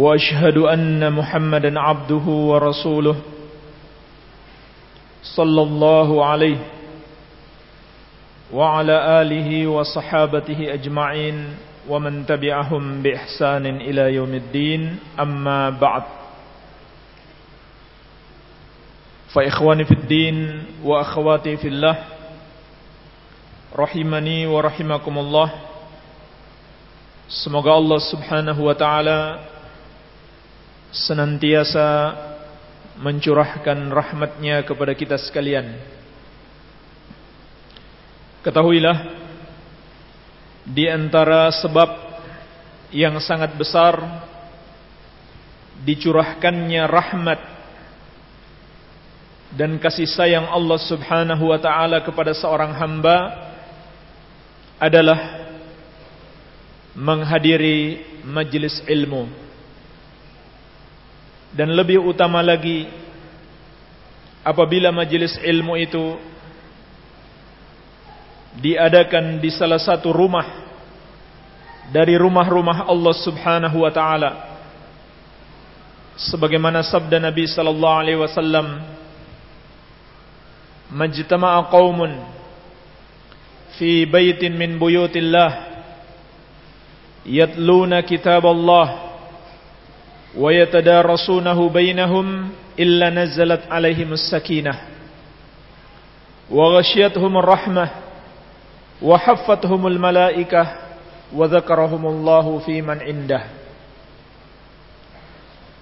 وأشهد أن محمدا عبده ورسوله صلى الله عليه وعلى آله وصحابته أجمعين ومن تبعهم بإحسان إلى يوم الدين. أما بعد فإخواني في الدين وأخواتي في الله rahimani wa rahimakumullah Semoga Allah subhanahu wa ta'ala Senantiasa Mencurahkan rahmatnya kepada kita sekalian. Ketahuilah Di antara sebab Yang sangat besar Dicurahkannya rahmat Dan kasih sayang Allah subhanahu wa ta'ala Kepada seorang hamba adalah menghadiri majlis ilmu dan lebih utama lagi apabila majelis ilmu itu diadakan di salah satu rumah dari rumah-rumah Allah Subhanahu wa taala. Sebagaimana sabda Nabi sallallahu alaihi wasallam, "Majtama'a qaumun fi baitin min buyutillah yatluna kitab Allah." ويتدارسونه بينهم إلا نزلت عليهم السكينة وغشيتهم الرحمة وحفتهم الملائكة وذكرهم الله في من عنده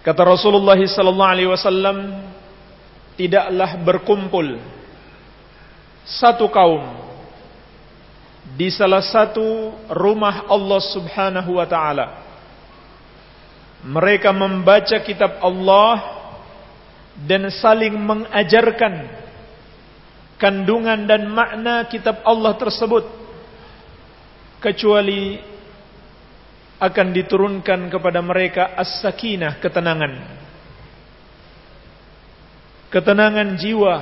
Kata Rasulullah sallallahu alaihi wasallam tidaklah berkumpul satu kaum di salah satu rumah Allah Subhanahu wa taala. Mereka membaca kitab Allah dan saling mengajarkan kandungan dan makna kitab Allah tersebut. Kecuali akan diturunkan kepada mereka as-sakinah ketenangan. Ketenangan jiwa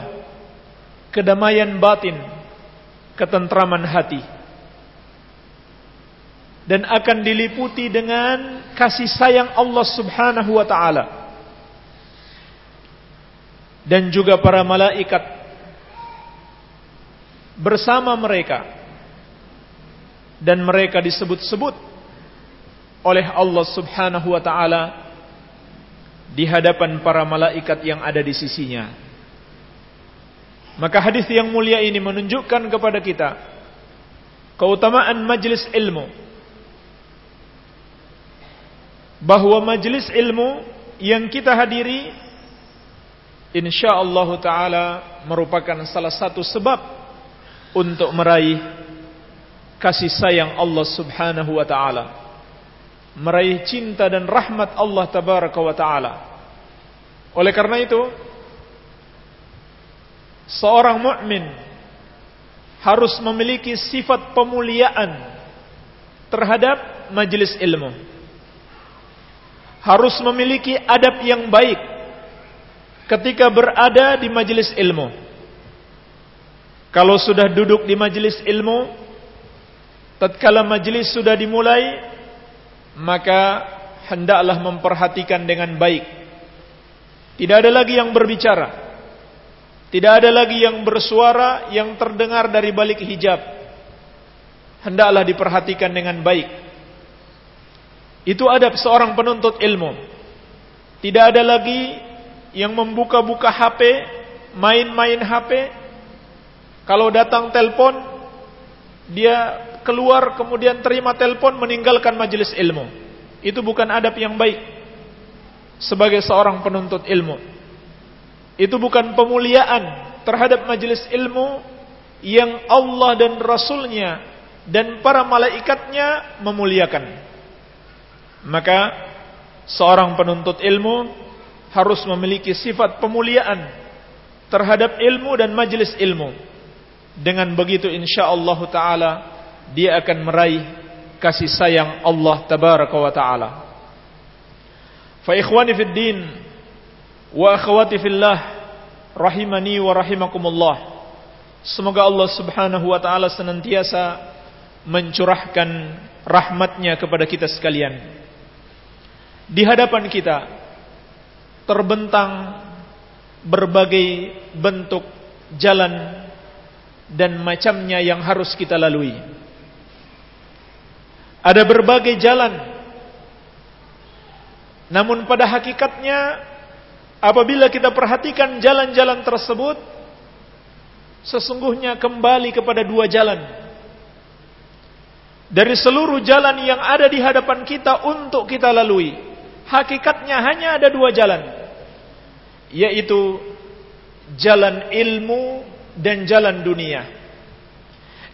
kedamaian batin ketentraman hati dan akan diliputi dengan kasih sayang Allah Subhanahu wa taala. Dan juga para malaikat bersama mereka. Dan mereka disebut-sebut oleh Allah Subhanahu wa taala di hadapan para malaikat yang ada di sisinya. Maka hadis yang mulia ini menunjukkan kepada kita keutamaan majlis ilmu bahwa majlis ilmu yang kita hadiri insyaallah taala merupakan salah satu sebab untuk meraih kasih sayang Allah Subhanahu wa taala. Meraih cinta dan rahmat Allah tabaraka wa taala. Oleh karena itu seorang mukmin harus memiliki sifat pemuliaan terhadap majlis ilmu harus memiliki adab yang baik ketika berada di majelis ilmu. Kalau sudah duduk di majelis ilmu, tatkala majelis sudah dimulai, maka hendaklah memperhatikan dengan baik. Tidak ada lagi yang berbicara. Tidak ada lagi yang bersuara yang terdengar dari balik hijab. Hendaklah diperhatikan dengan baik. Itu adab seorang penuntut ilmu. Tidak ada lagi yang membuka-buka HP, main-main HP. Kalau datang telepon, dia keluar kemudian terima telepon meninggalkan majelis ilmu. Itu bukan adab yang baik sebagai seorang penuntut ilmu. Itu bukan pemuliaan terhadap majelis ilmu yang Allah dan Rasulnya dan para malaikatnya memuliakan. Maka seorang penuntut ilmu harus memiliki sifat pemuliaan terhadap ilmu dan majelis ilmu. Dengan begitu insyaallah taala dia akan meraih kasih sayang Allah tabaraka wa taala. Fa ikhwani fid din wa akhwati fillah rahimani wa rahimakumullah. Semoga Allah Subhanahu wa taala senantiasa mencurahkan rahmatnya kepada kita sekalian. Di hadapan kita terbentang berbagai bentuk jalan dan macamnya yang harus kita lalui. Ada berbagai jalan. Namun pada hakikatnya apabila kita perhatikan jalan-jalan tersebut sesungguhnya kembali kepada dua jalan. Dari seluruh jalan yang ada di hadapan kita untuk kita lalui, hakikatnya hanya ada dua jalan. Yaitu jalan ilmu dan jalan dunia.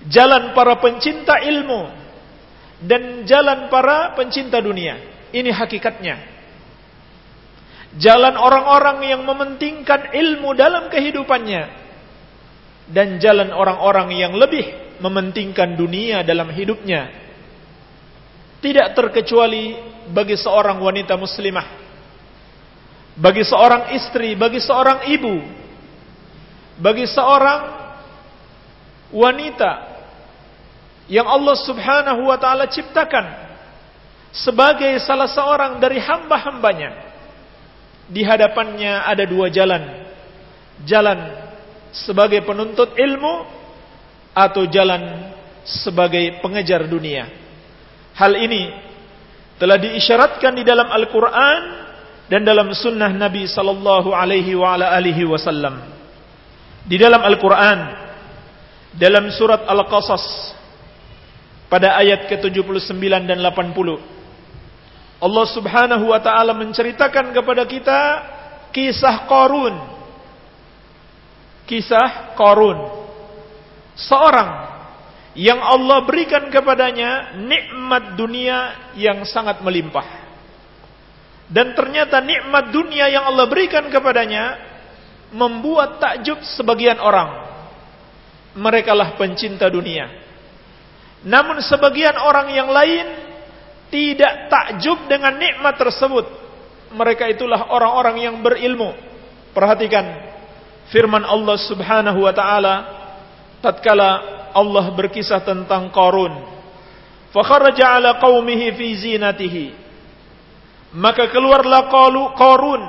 Jalan para pencinta ilmu dan jalan para pencinta dunia. Ini hakikatnya. Jalan orang-orang yang mementingkan ilmu dalam kehidupannya dan jalan orang-orang yang lebih mementingkan dunia dalam hidupnya. Tidak terkecuali bagi seorang wanita muslimah, bagi seorang istri, bagi seorang ibu, bagi seorang wanita yang Allah Subhanahu wa taala ciptakan sebagai salah seorang dari hamba-hambanya. Di hadapannya ada dua jalan. Jalan sebagai penuntut ilmu atau jalan sebagai pengejar dunia. Hal ini telah diisyaratkan di dalam Al-Quran dan dalam sunnah Nabi sallallahu alaihi wasallam. Di dalam Al-Quran, dalam surat Al-Qasas, pada ayat ke-79 dan 80, Allah subhanahu wa ta'ala menceritakan kepada kita kisah Korun. Kisah Korun. Seorang yang Allah berikan kepadanya nikmat dunia yang sangat melimpah. Dan ternyata nikmat dunia yang Allah berikan kepadanya membuat takjub sebagian orang. Merekalah pencinta dunia. Namun sebagian orang yang lain tidak takjub dengan nikmat tersebut. Mereka itulah orang-orang yang berilmu. Perhatikan firman Allah Subhanahu wa taala tatkala Allah berkisah tentang Qarun. Fakharaja ala qaumihi fi zinatihi. Maka keluarlah Qarun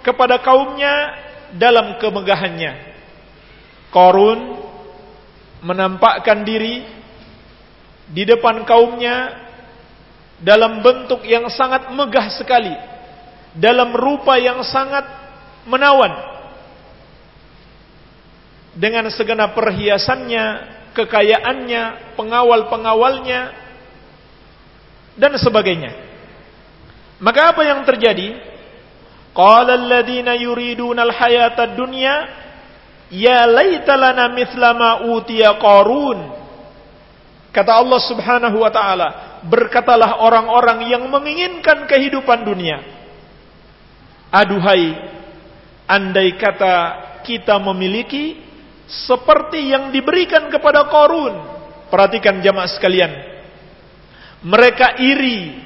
kepada kaumnya dalam kemegahannya. Qarun menampakkan diri di depan kaumnya dalam bentuk yang sangat megah sekali, dalam rupa yang sangat menawan, dengan segenap perhiasannya, kekayaannya, pengawal-pengawalnya, dan sebagainya. Maka apa yang terjadi? Qala alladhina yuriduna al-hayata ad-dunya ya laita lana mithla ma utiya Qarun. Kata Allah Subhanahu wa taala, berkatalah orang-orang yang menginginkan kehidupan dunia. Aduhai, andai kata kita memiliki seperti yang diberikan kepada Qarun. Perhatikan jamaah sekalian. Mereka iri,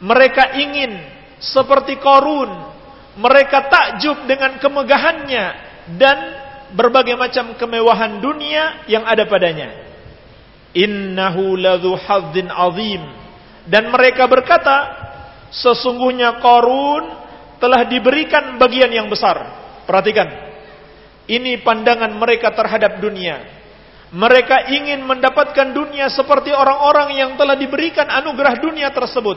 mereka ingin seperti Qarun mereka takjub dengan kemegahannya dan berbagai macam kemewahan dunia yang ada padanya. Innahu ladzu hadzin azim. Dan mereka berkata, sesungguhnya Qarun telah diberikan bagian yang besar. Perhatikan. Ini pandangan mereka terhadap dunia. Mereka ingin mendapatkan dunia seperti orang-orang yang telah diberikan anugerah dunia tersebut.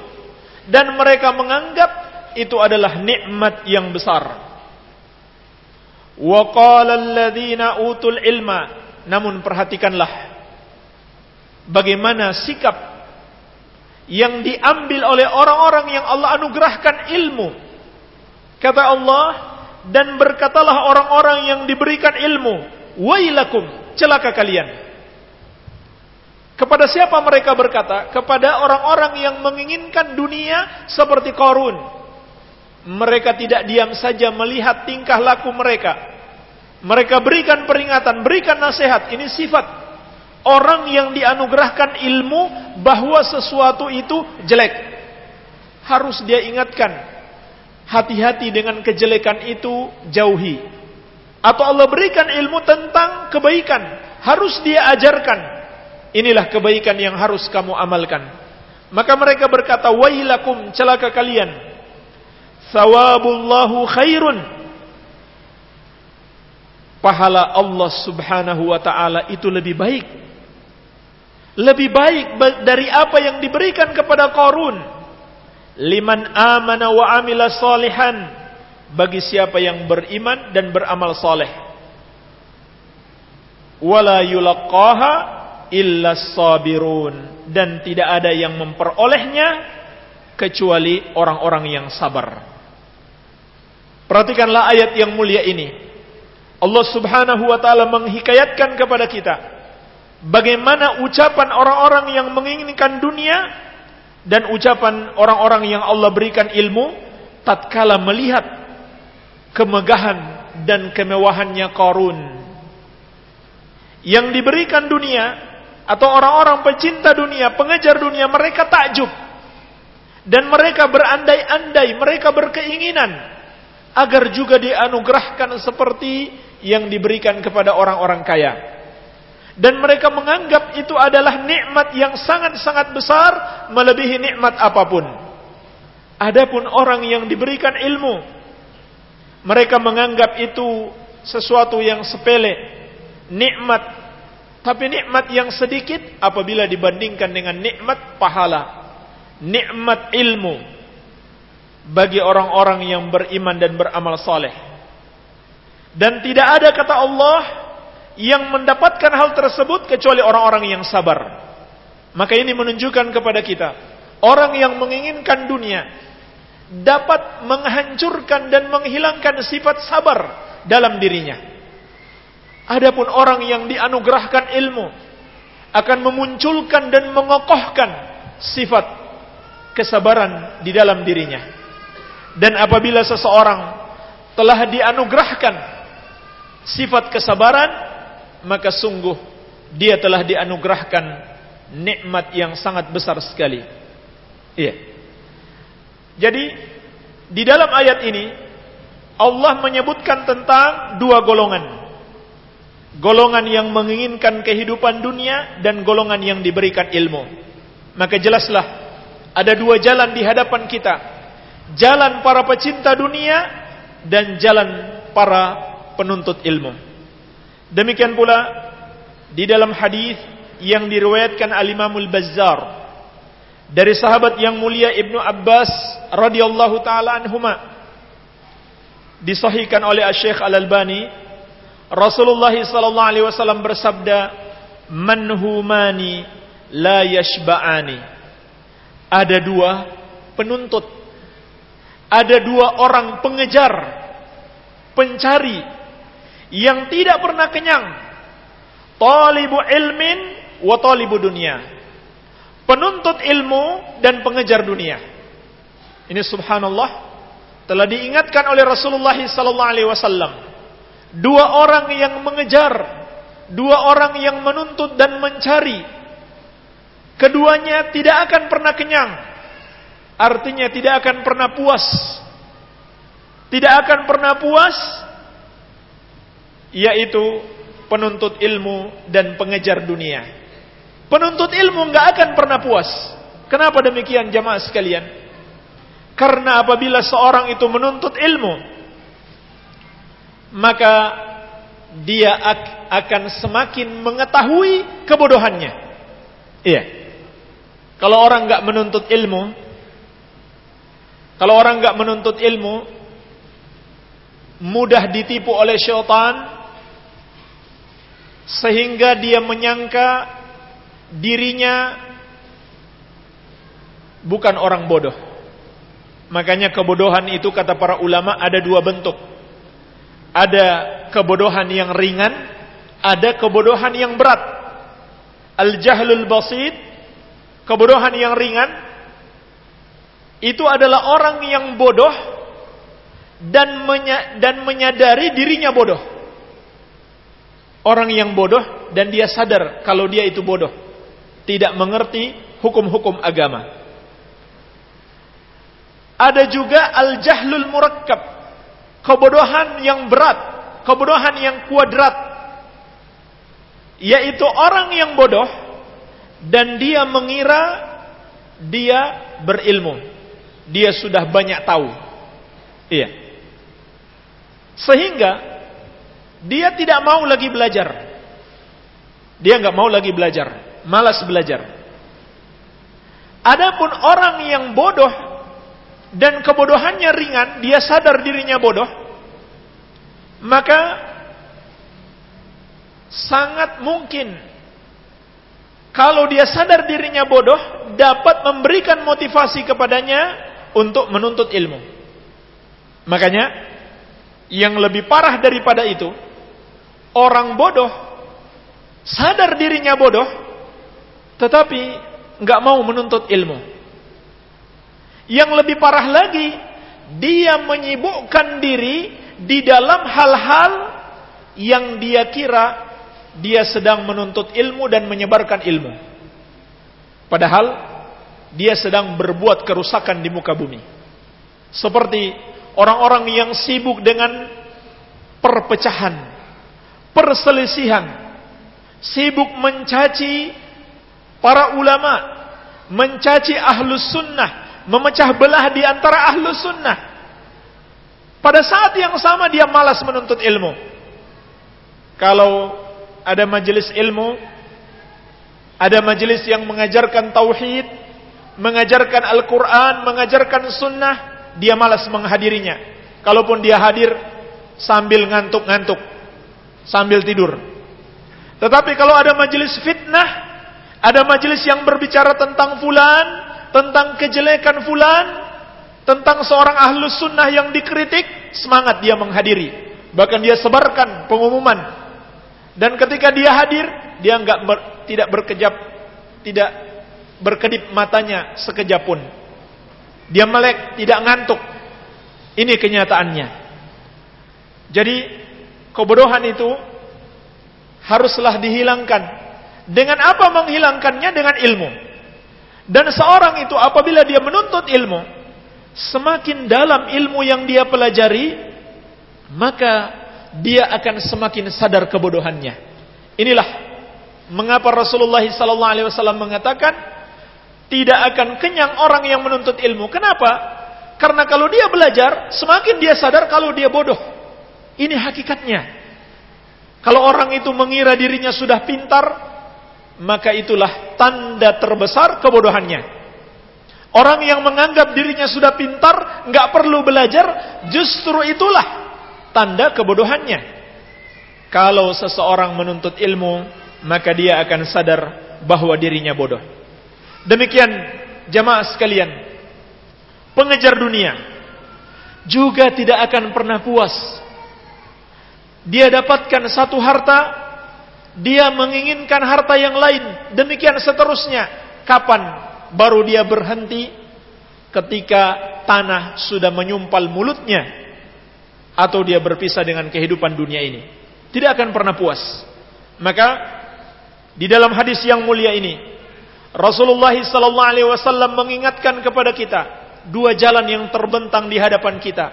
Dan mereka menganggap itu adalah nikmat yang besar. Wa qala alladziina utul ilma. Namun perhatikanlah bagaimana sikap yang diambil oleh orang-orang yang Allah anugerahkan ilmu. Kata Allah, dan berkatalah orang-orang yang diberikan ilmu, wailakum, celaka kalian. Kepada siapa mereka berkata? Kepada orang-orang yang menginginkan dunia seperti Korun. Mereka tidak diam saja melihat tingkah laku mereka. Mereka berikan peringatan, berikan nasihat. Ini sifat orang yang dianugerahkan ilmu bahwa sesuatu itu jelek. Harus dia ingatkan. Hati-hati dengan kejelekan itu jauhi. Atau Allah berikan ilmu tentang kebaikan. Harus dia ajarkan Inilah kebaikan yang harus kamu amalkan. Maka mereka berkata, Wailakum celaka kalian. Thawabullahu khairun. Pahala Allah subhanahu wa ta'ala itu lebih baik. Lebih baik dari apa yang diberikan kepada Qarun. Liman amana wa amila salihan. Bagi siapa yang beriman dan beramal saleh. Wala yulaqaha illa sabirun dan tidak ada yang memperolehnya kecuali orang-orang yang sabar. Perhatikanlah ayat yang mulia ini. Allah Subhanahu wa taala menghikayatkan kepada kita bagaimana ucapan orang-orang yang menginginkan dunia dan ucapan orang-orang yang Allah berikan ilmu tatkala melihat kemegahan dan kemewahannya Qarun yang diberikan dunia atau orang-orang pecinta dunia, pengejar dunia, mereka takjub. Dan mereka berandai-andai, mereka berkeinginan agar juga dianugerahkan seperti yang diberikan kepada orang-orang kaya. Dan mereka menganggap itu adalah nikmat yang sangat-sangat besar melebihi nikmat apa pun. Adapun orang yang diberikan ilmu, mereka menganggap itu sesuatu yang sepele, nikmat tapi nikmat yang sedikit apabila dibandingkan dengan nikmat pahala, nikmat ilmu bagi orang-orang yang beriman dan beramal saleh. Dan tidak ada kata Allah yang mendapatkan hal tersebut kecuali orang-orang yang sabar. Maka ini menunjukkan kepada kita, orang yang menginginkan dunia dapat menghancurkan dan menghilangkan sifat sabar dalam dirinya. Adapun orang yang dianugerahkan ilmu akan memunculkan dan mengokohkan sifat kesabaran di dalam dirinya. Dan apabila seseorang telah dianugerahkan sifat kesabaran, maka sungguh dia telah dianugerahkan nikmat yang sangat besar sekali. Iya. Jadi di dalam ayat ini Allah menyebutkan tentang dua golongan golongan yang menginginkan kehidupan dunia dan golongan yang diberikan ilmu. Maka jelaslah ada dua jalan di hadapan kita. Jalan para pecinta dunia dan jalan para penuntut ilmu. Demikian pula di dalam hadis yang diriwayatkan Al-Imamul Bazzar dari sahabat yang mulia Ibnu Abbas radhiyallahu taala anhuma disahihkan oleh Syekh Al-Albani Rasulullah sallallahu alaihi wasallam bersabda, "Manhumani la yashba'ani." Ada dua penuntut. Ada dua orang pengejar, pencari yang tidak pernah kenyang. Talibu ilmin wa talibu dunia. Penuntut ilmu dan pengejar dunia. Ini subhanallah telah diingatkan oleh Rasulullah wasallam Dua orang yang mengejar, dua orang yang menuntut dan mencari. Keduanya tidak akan pernah kenyang. Artinya tidak akan pernah puas. Tidak akan pernah puas yaitu penuntut ilmu dan pengejar dunia. Penuntut ilmu nggak akan pernah puas. Kenapa demikian jamaah sekalian? Karena apabila seorang itu menuntut ilmu, maka dia akan semakin mengetahui kebodohannya. Iya. Kalau orang nggak menuntut ilmu, kalau orang nggak menuntut ilmu, mudah ditipu oleh syaitan sehingga dia menyangka dirinya bukan orang bodoh. Makanya kebodohan itu kata para ulama ada dua bentuk. Ada kebodohan yang ringan, ada kebodohan yang berat. Al-jahlul basit, kebodohan yang ringan, itu adalah orang yang bodoh dan, dan menyadari dirinya bodoh. Orang yang bodoh dan dia sadar kalau dia itu bodoh. Tidak mengerti hukum-hukum agama. Ada juga al-jahlul murakkab. Kebodohan yang berat. Kebodohan yang kuadrat. Yaitu orang yang bodoh. Dan dia mengira dia berilmu. Dia sudah banyak tahu. Iya. Sehingga dia tidak mau lagi belajar. Dia nggak mau lagi belajar, malas belajar. Adapun orang yang bodoh dan kebodohannya ringan, dia sadar dirinya bodoh, maka sangat mungkin kalau dia sadar dirinya bodoh dapat memberikan motivasi kepadanya untuk menuntut ilmu. Makanya yang lebih parah daripada itu orang bodoh sadar dirinya bodoh tetapi nggak mau menuntut ilmu. Yang lebih parah lagi, dia menyibukkan diri di dalam hal-hal yang dia kira dia sedang menuntut ilmu dan menyebarkan ilmu. Padahal dia sedang berbuat kerusakan di muka bumi. Seperti orang-orang yang sibuk dengan perpecahan, perselisihan, sibuk mencaci para ulama, mencaci ahlus sunnah, memecah belah di antara ahlus sunnah. Pada saat yang sama dia malas menuntut ilmu. Kalau ada majelis ilmu, ada majelis yang mengajarkan tauhid, mengajarkan Al-Quran, mengajarkan sunnah, dia malas menghadirinya. Kalaupun dia hadir sambil ngantuk-ngantuk sambil tidur. Tetapi kalau ada majelis fitnah, ada majelis yang berbicara tentang fulan, tentang kejelekan fulan, tentang seorang ahlus sunnah yang dikritik, semangat dia menghadiri. Bahkan dia sebarkan pengumuman. Dan ketika dia hadir, dia enggak ber, tidak berkejap, tidak berkedip matanya sekejap pun. Dia melek, tidak ngantuk. Ini kenyataannya. Jadi Kebodohan itu haruslah dihilangkan. Dengan apa menghilangkannya? Dengan ilmu. Dan seorang itu apabila dia menuntut ilmu, semakin dalam ilmu yang dia pelajari, maka dia akan semakin sadar kebodohannya. Inilah mengapa Rasulullah SAW mengatakan tidak akan kenyang orang yang menuntut ilmu. Kenapa? Karena kalau dia belajar, semakin dia sadar kalau dia bodoh. Ini hakikatnya. Kalau orang itu mengira dirinya sudah pintar, maka itulah tanda terbesar kebodohannya. Orang yang menganggap dirinya sudah pintar, nggak perlu belajar, justru itulah tanda kebodohannya. Kalau seseorang menuntut ilmu, maka dia akan sadar bahwa dirinya bodoh. Demikian jamaah sekalian, pengejar dunia juga tidak akan pernah puas dia dapatkan satu harta, dia menginginkan harta yang lain, demikian seterusnya. Kapan baru dia berhenti? Ketika tanah sudah menyumpal mulutnya atau dia berpisah dengan kehidupan dunia ini. Tidak akan pernah puas. Maka di dalam hadis yang mulia ini Rasulullah wasallam mengingatkan kepada kita dua jalan yang terbentang di hadapan kita.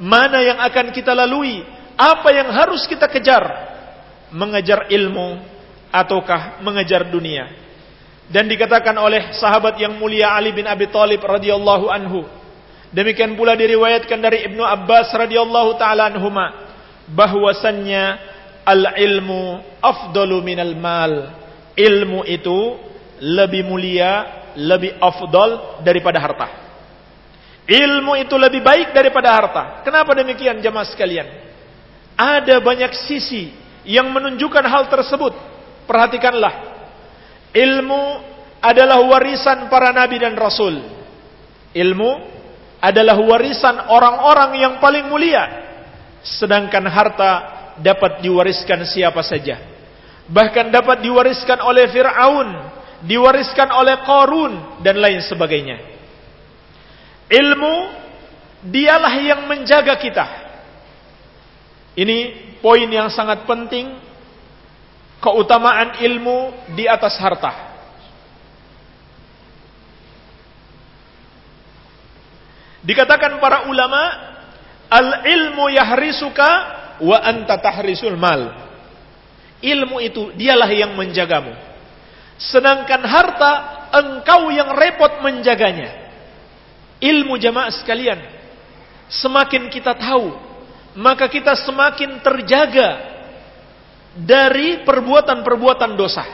Mana yang akan kita lalui apa yang harus kita kejar? Mengejar ilmu ataukah mengejar dunia? Dan dikatakan oleh sahabat yang mulia Ali bin Abi Thalib radhiyallahu anhu. Demikian pula diriwayatkan dari Ibnu Abbas radhiyallahu taala anhuma bahwasannya al-ilmu afdalu minal mal. Ilmu itu lebih mulia, lebih afdal daripada harta. Ilmu itu lebih baik daripada harta. Kenapa demikian jemaah sekalian? Ada banyak sisi yang menunjukkan hal tersebut. Perhatikanlah. Ilmu adalah warisan para nabi dan rasul. Ilmu adalah warisan orang-orang yang paling mulia. Sedangkan harta dapat diwariskan siapa saja. bahkan dapat diwariskan oleh Fir'aun, diwariskan oleh Qarun dan lain sebagainya. Ilmu dialah yang menjaga kita. Ini poin yang sangat penting keutamaan ilmu di atas harta. Dikatakan para ulama, al-ilmu yahrisuka wa anta tahrisul mal. Ilmu itu dialah yang menjagamu. Sedangkan harta engkau yang repot menjaganya. Ilmu jamaah sekalian, semakin kita tahu, maka kita semakin terjaga dari perbuatan-perbuatan dosa.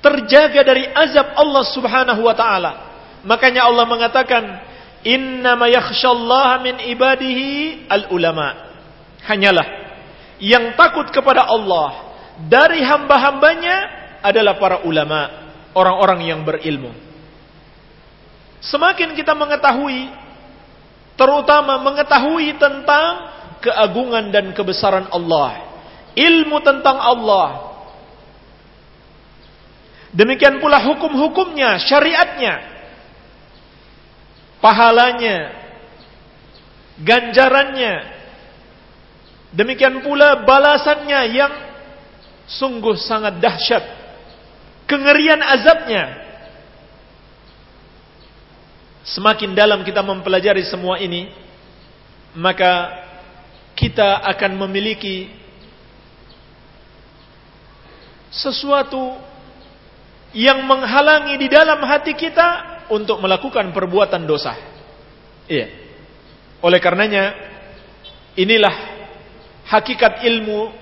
Terjaga dari azab Allah Subhanahu wa taala. Makanya Allah mengatakan, Innama min ibadihi al-ulama. Hanyalah yang takut kepada Allah dari hamba-hambanya adalah para ulama, orang-orang yang berilmu. Semakin kita mengetahui, terutama mengetahui tentang keagungan dan kebesaran Allah, ilmu tentang Allah. Demikian pula hukum-hukumnya, syariatnya, pahalanya, ganjarannya, demikian pula balasannya yang sungguh sangat dahsyat, kengerian azabnya. Semakin dalam kita mempelajari semua ini, maka kita akan memiliki sesuatu yang menghalangi di dalam hati kita untuk melakukan perbuatan dosa. Iya. Oleh karenanya, inilah hakikat ilmu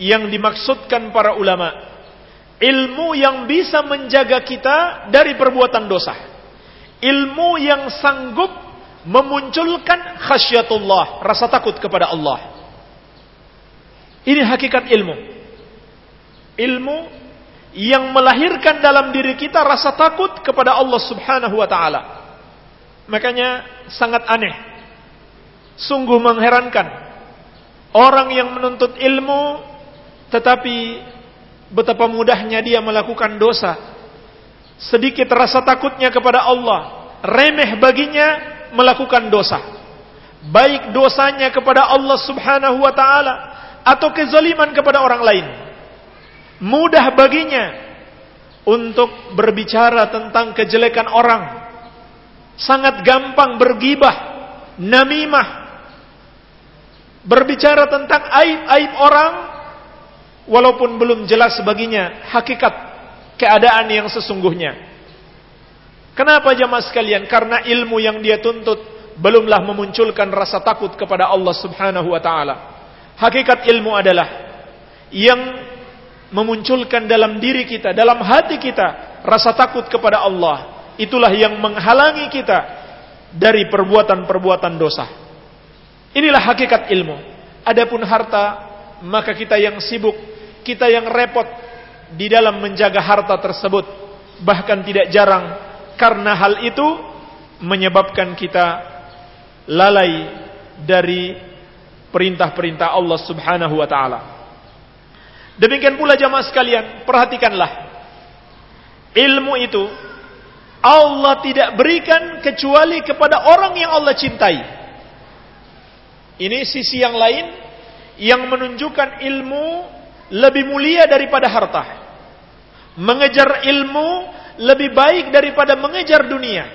yang dimaksudkan para ulama. Ilmu yang bisa menjaga kita dari perbuatan dosa. Ilmu yang sanggup memunculkan khasyatullah, rasa takut kepada Allah. Ini hakikat ilmu. Ilmu yang melahirkan dalam diri kita rasa takut kepada Allah Subhanahu wa taala. Makanya sangat aneh. Sungguh mengherankan orang yang menuntut ilmu tetapi betapa mudahnya dia melakukan dosa. Sedikit rasa takutnya kepada Allah, remeh baginya melakukan dosa. Baik dosanya kepada Allah Subhanahu wa taala atau kezaliman kepada orang lain mudah baginya untuk berbicara tentang kejelekan orang. Sangat gampang bergibah, namimah, berbicara tentang aib-aib orang, walaupun belum jelas baginya hakikat keadaan yang sesungguhnya. Kenapa jamaah sekalian? Karena ilmu yang dia tuntut belumlah memunculkan rasa takut kepada Allah Subhanahu wa taala. Hakikat ilmu adalah yang memunculkan dalam diri kita, dalam hati kita rasa takut kepada Allah. Itulah yang menghalangi kita dari perbuatan-perbuatan dosa. Inilah hakikat ilmu. Adapun harta, maka kita yang sibuk, kita yang repot di dalam menjaga harta tersebut. Bahkan tidak jarang karena hal itu menyebabkan kita lalai dari perintah-perintah Allah Subhanahu wa taala. Demikian pula jamaah sekalian, perhatikanlah. Ilmu itu Allah tidak berikan kecuali kepada orang yang Allah cintai. Ini sisi yang lain yang menunjukkan ilmu lebih mulia daripada harta. Mengejar ilmu lebih baik daripada mengejar dunia.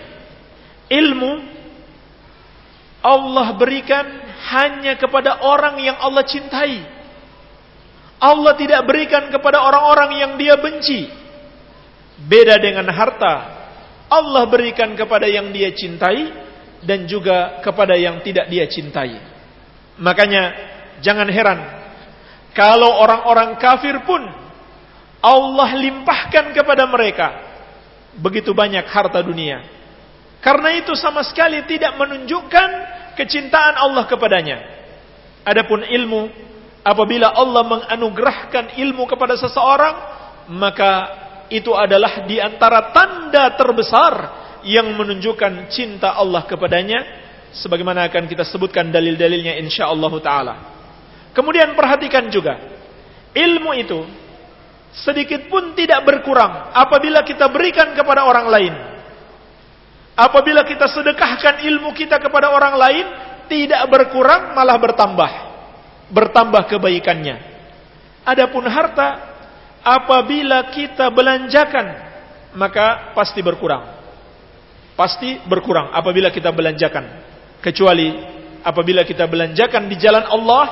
Ilmu Allah berikan hanya kepada orang yang Allah cintai. Allah tidak berikan kepada orang-orang yang dia benci. Beda dengan harta. Allah berikan kepada yang dia cintai dan juga kepada yang tidak dia cintai. Makanya jangan heran kalau orang-orang kafir pun Allah limpahkan kepada mereka begitu banyak harta dunia. Karena itu sama sekali tidak menunjukkan kecintaan Allah kepadanya. Adapun ilmu apabila Allah menganugerahkan ilmu kepada seseorang, maka itu adalah di antara tanda terbesar yang menunjukkan cinta Allah kepadanya sebagaimana akan kita sebutkan dalil-dalilnya insyaallah taala. Kemudian perhatikan juga ilmu itu sedikit pun tidak berkurang apabila kita berikan kepada orang lain. Apabila kita sedekahkan ilmu kita kepada orang lain, tidak berkurang malah bertambah. Bertambah kebaikannya. Adapun harta, apabila kita belanjakan, maka pasti berkurang. Pasti berkurang apabila kita belanjakan. Kecuali apabila kita belanjakan di jalan Allah,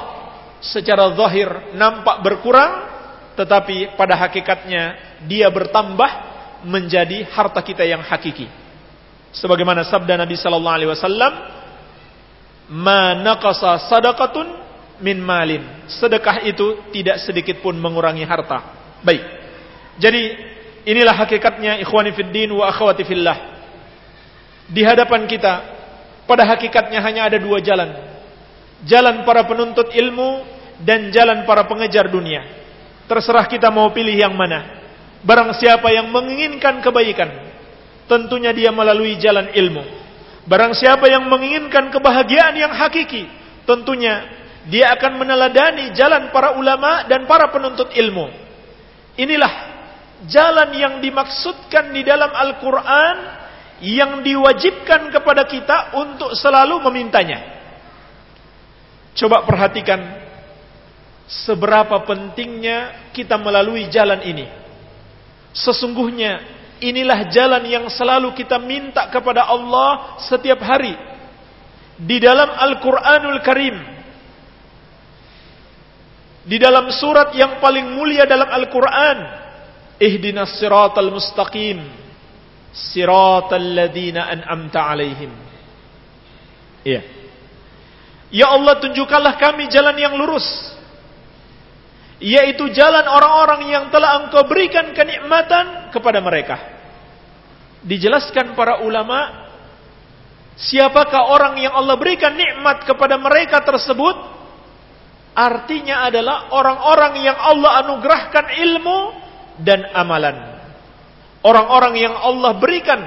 secara zahir nampak berkurang, tetapi pada hakikatnya dia bertambah menjadi harta kita yang hakiki. Sebagaimana sabda Nabi sallallahu alaihi wasallam, "Ma naqasa sadaqatun min malin." Sedekah itu tidak sedikit pun mengurangi harta. Baik. Jadi inilah hakikatnya ikhwani fid din wa akhwati fillah. Di hadapan kita pada hakikatnya hanya ada dua jalan. Jalan para penuntut ilmu dan jalan para pengejar dunia. Terserah kita mau pilih yang mana. Barang siapa yang menginginkan kebaikan, tentunya dia melalui jalan ilmu. Barang siapa yang menginginkan kebahagiaan yang hakiki, tentunya dia akan meneladani jalan para ulama dan para penuntut ilmu. Inilah jalan yang dimaksudkan di dalam Al-Quran yang diwajibkan kepada kita untuk selalu memintanya. Coba perhatikan seberapa pentingnya kita melalui jalan ini. Sesungguhnya inilah jalan yang selalu kita minta kepada Allah setiap hari. Di dalam Al-Quranul Karim. Di dalam surat yang paling mulia dalam Al-Quran. Ihdinas siratal mustaqim. Siratal ladina an'amta alaihim. Iya. Ya Allah tunjukkanlah kami jalan yang lurus yaitu jalan orang-orang yang telah engkau berikan kenikmatan kepada mereka. Dijelaskan para ulama, siapakah orang yang Allah berikan nikmat kepada mereka tersebut? Artinya adalah orang-orang yang Allah anugerahkan ilmu dan amalan. Orang-orang yang Allah berikan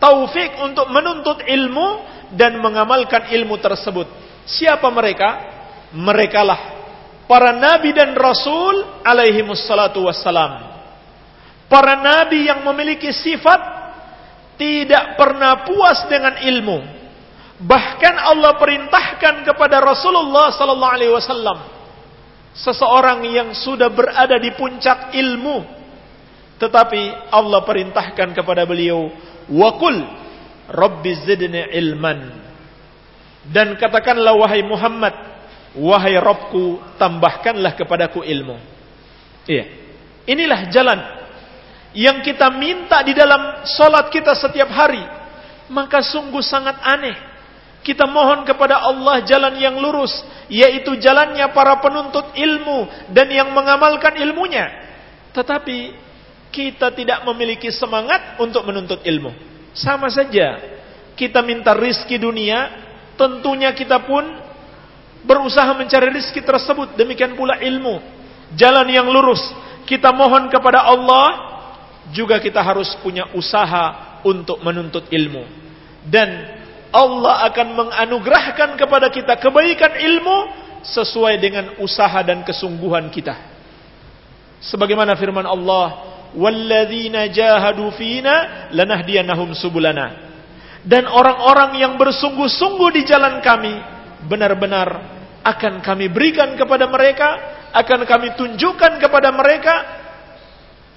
taufik untuk menuntut ilmu dan mengamalkan ilmu tersebut. Siapa mereka? Merekalah para nabi dan rasul alaihi wassalatu wassalam. Para nabi yang memiliki sifat tidak pernah puas dengan ilmu. Bahkan Allah perintahkan kepada Rasulullah sallallahu alaihi wasallam seseorang yang sudah berada di puncak ilmu tetapi Allah perintahkan kepada beliau waqul rabbi zidni ilman dan katakanlah wahai Muhammad Wahai Robku, tambahkanlah kepadaku ilmu. Iya. Inilah jalan yang kita minta di dalam solat kita setiap hari. Maka sungguh sangat aneh. Kita mohon kepada Allah jalan yang lurus. Yaitu jalannya para penuntut ilmu. Dan yang mengamalkan ilmunya. Tetapi kita tidak memiliki semangat untuk menuntut ilmu. Sama saja. Kita minta rizki dunia. Tentunya kita pun berusaha mencari rizki tersebut. Demikian pula ilmu. Jalan yang lurus. Kita mohon kepada Allah. Juga kita harus punya usaha untuk menuntut ilmu. Dan Allah akan menganugerahkan kepada kita kebaikan ilmu sesuai dengan usaha dan kesungguhan kita. Sebagaimana firman Allah, "Walladzina jahadu fina lanahdiyannahum subulana." Dan orang-orang yang bersungguh-sungguh di jalan kami, benar-benar akan kami berikan kepada mereka, akan kami tunjukkan kepada mereka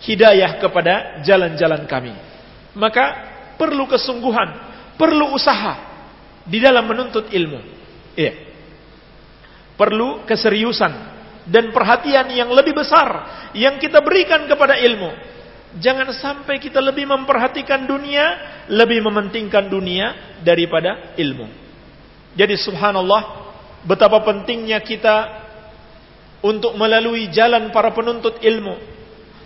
hidayah kepada jalan-jalan kami. Maka perlu kesungguhan, perlu usaha di dalam menuntut ilmu. Iya. Perlu keseriusan dan perhatian yang lebih besar yang kita berikan kepada ilmu. Jangan sampai kita lebih memperhatikan dunia, lebih mementingkan dunia daripada ilmu. Jadi subhanallah betapa pentingnya kita untuk melalui jalan para penuntut ilmu,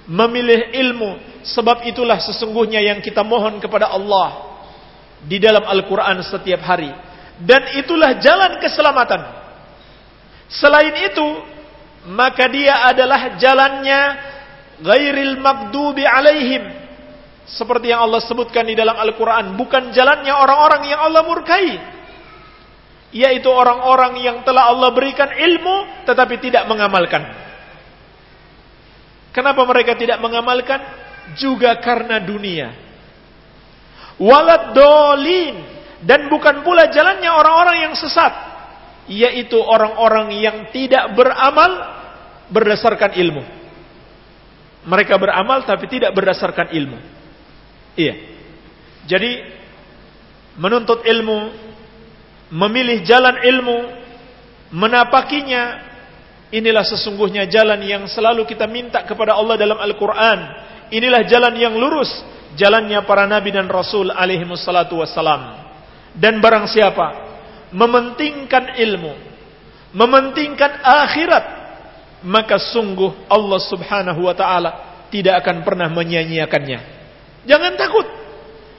memilih ilmu, sebab itulah sesungguhnya yang kita mohon kepada Allah di dalam Al-Qur'an setiap hari. Dan itulah jalan keselamatan. Selain itu, maka dia adalah jalannya ghairil magdubi alaihim. Seperti yang Allah sebutkan di dalam Al-Quran. Bukan jalannya orang-orang yang Allah murkai yaitu orang-orang yang telah Allah berikan ilmu tetapi tidak mengamalkan. Kenapa mereka tidak mengamalkan? Juga karena dunia. Walad dolin dan bukan pula jalannya orang-orang yang sesat, yaitu orang-orang yang tidak beramal berdasarkan ilmu. Mereka beramal tapi tidak berdasarkan ilmu. Iya. Jadi menuntut ilmu, memilih jalan ilmu, menapakinya Inilah sesungguhnya jalan yang selalu kita minta kepada Allah dalam Al-Quran. Inilah jalan yang lurus. Jalannya para nabi dan rasul alaihi wassalatu wassalam. Dan barang siapa mementingkan ilmu, mementingkan akhirat, maka sungguh Allah subhanahu wa ta'ala tidak akan pernah menyia-nyiakannya. Jangan takut.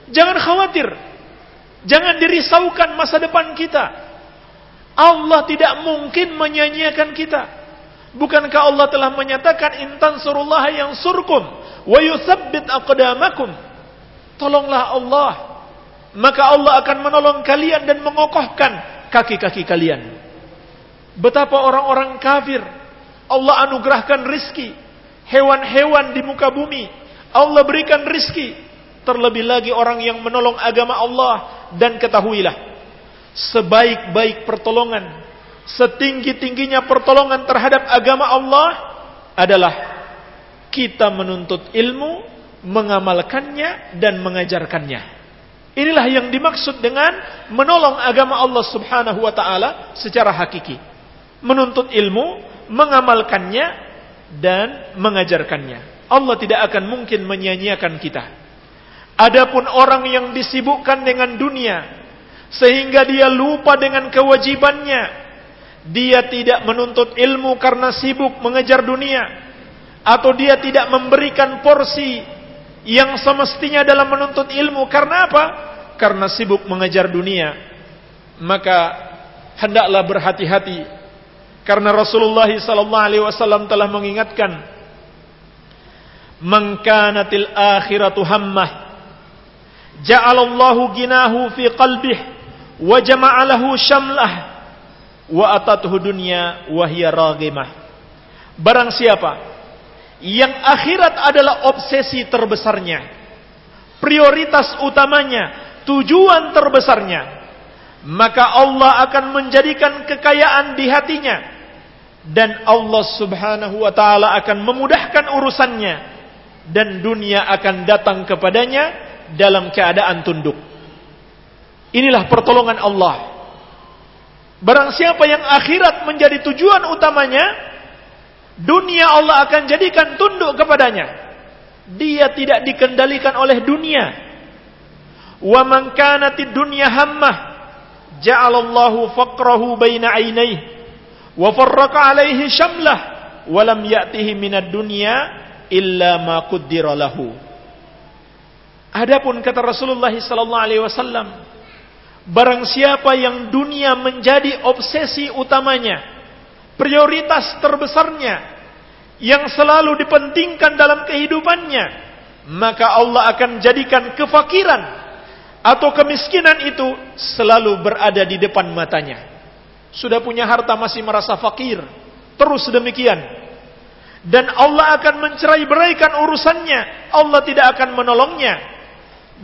Jangan khawatir. Jangan dirisaukan masa depan kita. Allah tidak mungkin menyanyiakan kita. Bukankah Allah telah menyatakan intan surullah yang surkum wa yuthabbit aqdamakum. Tolonglah Allah, maka Allah akan menolong kalian dan mengokohkan kaki-kaki kalian. Betapa orang-orang kafir Allah anugerahkan rizki, hewan-hewan di muka bumi Allah berikan rizki, terlebih lagi orang yang menolong agama Allah dan ketahuilah sebaik-baik pertolongan setinggi-tingginya pertolongan terhadap agama Allah adalah kita menuntut ilmu, mengamalkannya dan mengajarkannya. Inilah yang dimaksud dengan menolong agama Allah Subhanahu wa taala secara hakiki. Menuntut ilmu, mengamalkannya dan mengajarkannya. Allah tidak akan mungkin menyia-nyiakan kita. Adapun orang yang disibukkan dengan dunia sehingga dia lupa dengan kewajibannya dia tidak menuntut ilmu karena sibuk mengejar dunia atau dia tidak memberikan porsi yang semestinya dalam menuntut ilmu karena apa? Karena sibuk mengejar dunia. Maka hendaklah berhati-hati karena Rasulullah sallallahu alaihi wasallam telah mengingatkan man kanatil akhiratu hammah ja'alallahu ginahu fi qalbihi wa jama'alahu syamlah wa atatuhu dunya wa hiya raghimah. Barang siapa yang akhirat adalah obsesi terbesarnya, prioritas utamanya, tujuan terbesarnya, maka Allah akan menjadikan kekayaan di hatinya dan Allah Subhanahu wa taala akan memudahkan urusannya dan dunia akan datang kepadanya dalam keadaan tunduk. Inilah pertolongan Allah Barang siapa yang akhirat menjadi tujuan utamanya, dunia Allah akan jadikan tunduk kepadanya. Dia tidak dikendalikan oleh dunia. Wa man kanatid dunya hammah, ja'alallahu faqrahu baina 'ainayhi wa farraqa 'alaihi syamlah wa lam ya'tihi minad dunya illa ma qaddara lahu. Adapun kata Rasulullah sallallahu alaihi wasallam, Barang siapa yang dunia menjadi obsesi utamanya, prioritas terbesarnya, yang selalu dipentingkan dalam kehidupannya, maka Allah akan jadikan kefakiran atau kemiskinan itu selalu berada di depan matanya. Sudah punya harta masih merasa fakir, terus demikian. Dan Allah akan mencerai beraikan urusannya, Allah tidak akan menolongnya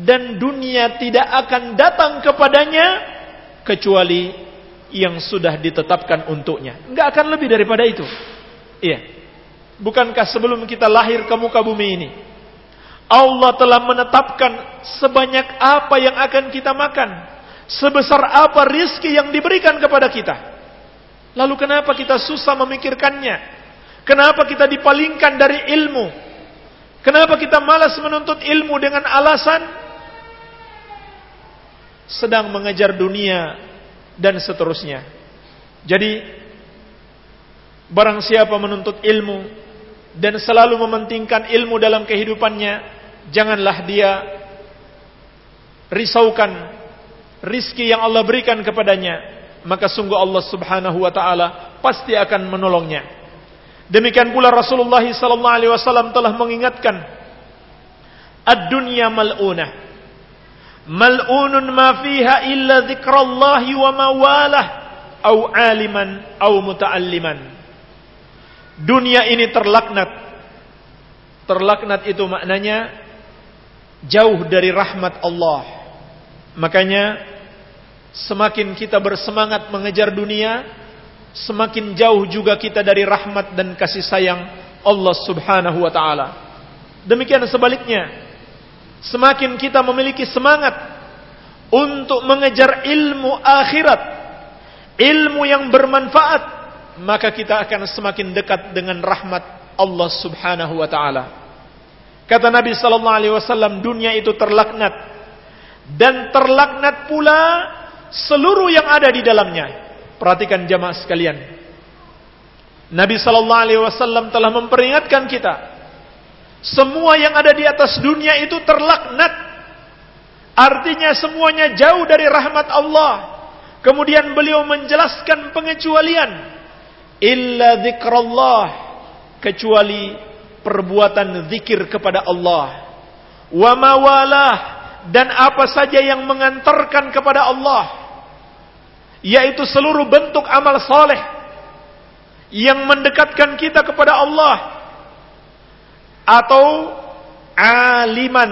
dan dunia tidak akan datang kepadanya kecuali yang sudah ditetapkan untuknya. Enggak akan lebih daripada itu. Iya. Bukankah sebelum kita lahir ke muka bumi ini Allah telah menetapkan sebanyak apa yang akan kita makan, sebesar apa rizki yang diberikan kepada kita. Lalu kenapa kita susah memikirkannya? Kenapa kita dipalingkan dari ilmu? Kenapa kita malas menuntut ilmu dengan alasan sedang mengejar dunia dan seterusnya. Jadi barang siapa menuntut ilmu dan selalu mementingkan ilmu dalam kehidupannya, janganlah dia risaukan rizki yang Allah berikan kepadanya, maka sungguh Allah Subhanahu wa taala pasti akan menolongnya. Demikian pula Rasulullah sallallahu alaihi wasallam telah mengingatkan ad-dunya mal'unah mal'unun ma fiha illa dzikrallahi wa mawalah au aliman au muta'alliman dunia ini terlaknat Terlaknat itu maknanya jauh dari rahmat Allah. Makanya semakin kita bersemangat mengejar dunia, semakin jauh juga kita dari rahmat dan kasih sayang Allah Subhanahu wa taala. Demikian sebaliknya, semakin kita memiliki semangat untuk mengejar ilmu akhirat, ilmu yang bermanfaat, maka kita akan semakin dekat dengan rahmat Allah Subhanahu wa taala. Kata Nabi sallallahu alaihi wasallam, dunia itu terlaknat dan terlaknat pula seluruh yang ada di dalamnya. Perhatikan jamaah sekalian. Nabi sallallahu alaihi wasallam telah memperingatkan kita, semua yang ada di atas dunia itu terlaknat. Artinya semuanya jauh dari rahmat Allah. Kemudian beliau menjelaskan pengecualian. Illa dzikrullah kecuali perbuatan zikir kepada Allah. Wa mawalah. Dan apa saja yang mengantarkan kepada Allah. Yaitu seluruh bentuk amal soleh. Yang mendekatkan kita kepada Allah atau aliman